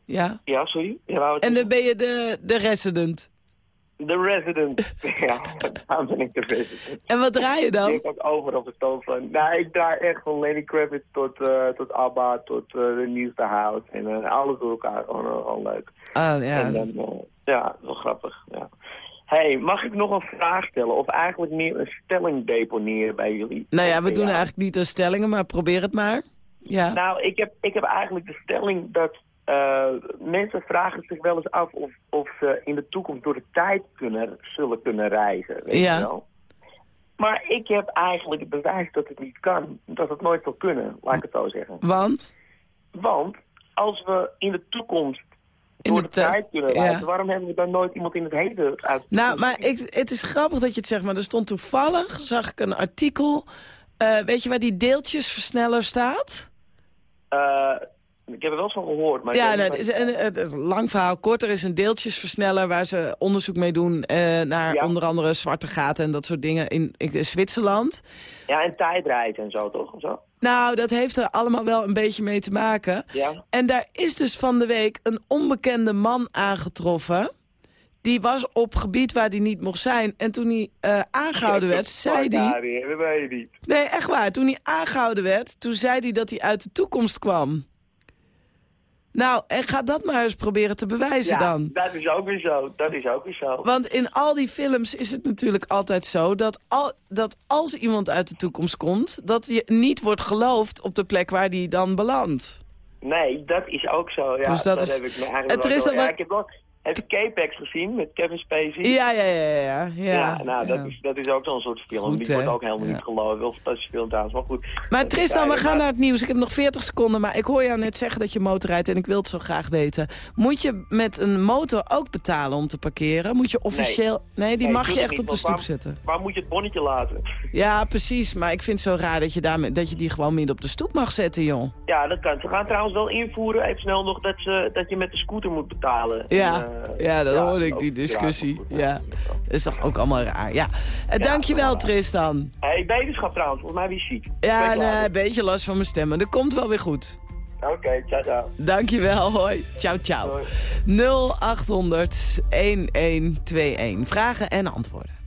[SPEAKER 2] Ja.
[SPEAKER 10] ja, sorry? Ja,
[SPEAKER 2] En dan ben je de, de resident.
[SPEAKER 10] De resident. ja, daar ben ik de resident.
[SPEAKER 2] En wat draai je dan?
[SPEAKER 10] Ik ook overal verstand van. Nou, ik draai echt van Lenny Kravitz tot, eh, tot ABBA, tot eh, de nieuwste house. En eh, alles door elkaar. Gewoon, leuk.
[SPEAKER 2] Ah, ja.
[SPEAKER 10] En dan, ja, wel grappig. Ja. hey, mag ik nog een vraag stellen? Of eigenlijk meer een stelling deponeren bij jullie?
[SPEAKER 2] Nou ja, we doen eigenlijk niet aan stellingen, maar probeer het maar. Ja.
[SPEAKER 10] Nou, ik heb, ik heb eigenlijk de stelling dat eh, mensen vragen zich wel eens af of, of ze in de toekomst door de tijd kunnen, zullen kunnen reizen. Weet
[SPEAKER 2] Ja.
[SPEAKER 10] je wel? Maar ik heb eigenlijk het bewijs dat het niet kan. Dat het nooit zal kunnen, laat ik het zo zeggen.
[SPEAKER 2] Want?
[SPEAKER 10] Want als we in de toekomst
[SPEAKER 2] In
[SPEAKER 10] door
[SPEAKER 2] de
[SPEAKER 10] de,
[SPEAKER 2] tij-
[SPEAKER 10] tijd kunnen
[SPEAKER 2] ja.
[SPEAKER 10] reizen, waarom hebben we dan nooit iemand in het heden uit?
[SPEAKER 2] Nou, maar ik, het is grappig dat je het zegt, maar er stond toevallig, zag ik een artikel... eh, weet je waar die deeltjesversneller staat?
[SPEAKER 10] Eh, ik heb er wel van gehoord. Maar
[SPEAKER 2] ja,
[SPEAKER 10] niet
[SPEAKER 2] het is een, het een lang verhaal kort. Er is een deeltjesversneller waar ze onderzoek mee doen... eh, naar
[SPEAKER 10] Ja.
[SPEAKER 2] onder andere zwarte gaten en dat soort dingen in, in Zwitserland.
[SPEAKER 10] Ja, en tijdreizen en zo, toch? Of zo?
[SPEAKER 2] Nou, dat heeft er allemaal wel een beetje mee te maken.
[SPEAKER 10] Ja.
[SPEAKER 2] En daar is dus van de week een onbekende man aangetroffen. Die was op gebied waar hij niet mocht zijn. En toen hij eh, aangehouden werd, zei hij...
[SPEAKER 10] Dat.
[SPEAKER 2] Nee, echt waar. Toen hij aangehouden werd, toen zei hij dat hij uit de toekomst kwam. Nou, en ga dat maar eens proberen te bewijzen
[SPEAKER 10] ja,
[SPEAKER 2] dan.
[SPEAKER 10] dat is ook weer zo. Dat is ook weer zo.
[SPEAKER 2] Want in al die films is het natuurlijk altijd zo... Dat, al, dat als iemand uit de toekomst komt... dat je niet wordt geloofd op de plek waar die dan belandt.
[SPEAKER 10] Nee, dat is ook zo. Ja,
[SPEAKER 2] Dus dat is-
[SPEAKER 10] heb ik me eigenlijk
[SPEAKER 2] het
[SPEAKER 10] wel ja, ik heb wel... Heb je K-Pax gezien met Kevin Spacey?
[SPEAKER 2] Ja, ja, ja, ja. Ja,
[SPEAKER 10] Ja, nou,
[SPEAKER 2] ja.
[SPEAKER 10] Dat, is, dat is ook zo'n soort film.
[SPEAKER 2] Goed,
[SPEAKER 10] die
[SPEAKER 2] hè?
[SPEAKER 10] wordt ook helemaal
[SPEAKER 2] Ja.
[SPEAKER 10] niet geloofd. Wel een fantastische film trouwens, maar goed.
[SPEAKER 2] Maar
[SPEAKER 10] Dat is
[SPEAKER 2] Tristan, we gaan
[SPEAKER 10] Maar-
[SPEAKER 2] naar het nieuws. Ik heb nog 40 seconden, maar ik hoor jou net zeggen dat je motorrijdt... en ik wil het zo graag weten. Moet je met een motor ook betalen om te parkeren? Moet je officieel... Nee, die
[SPEAKER 10] Nee,
[SPEAKER 2] mag je echt
[SPEAKER 10] niet,
[SPEAKER 2] op de stoep
[SPEAKER 10] waar-
[SPEAKER 2] zetten.
[SPEAKER 10] Waar moet je het bonnetje laten?
[SPEAKER 2] Ja, precies. Maar ik vind het zo raar dat je, daarmee, dat je die gewoon midden op de stoep mag zetten, joh.
[SPEAKER 10] Ja, dat kan. Ze gaan trouwens wel invoeren, even snel nog, dat, ze, dat je met de scooter moet betalen.
[SPEAKER 2] Ja,
[SPEAKER 10] En, eh,
[SPEAKER 2] ja dat hoorde ik, die
[SPEAKER 10] ja,
[SPEAKER 2] discussie.
[SPEAKER 10] goed,
[SPEAKER 2] Ja, dat is toch ook allemaal raar. Ja. Eh, Dankjewel, Tristan.
[SPEAKER 10] Hey, beterschap trouwens, volgens mij wie ziek.
[SPEAKER 2] Ja, eh, een beetje last van mijn stemmen. Dat komt wel weer goed.
[SPEAKER 10] Oké, ciao, ciao.
[SPEAKER 2] Dankjewel, hoi. Ciao, ciao. 0800 1121. Vragen en antwoorden.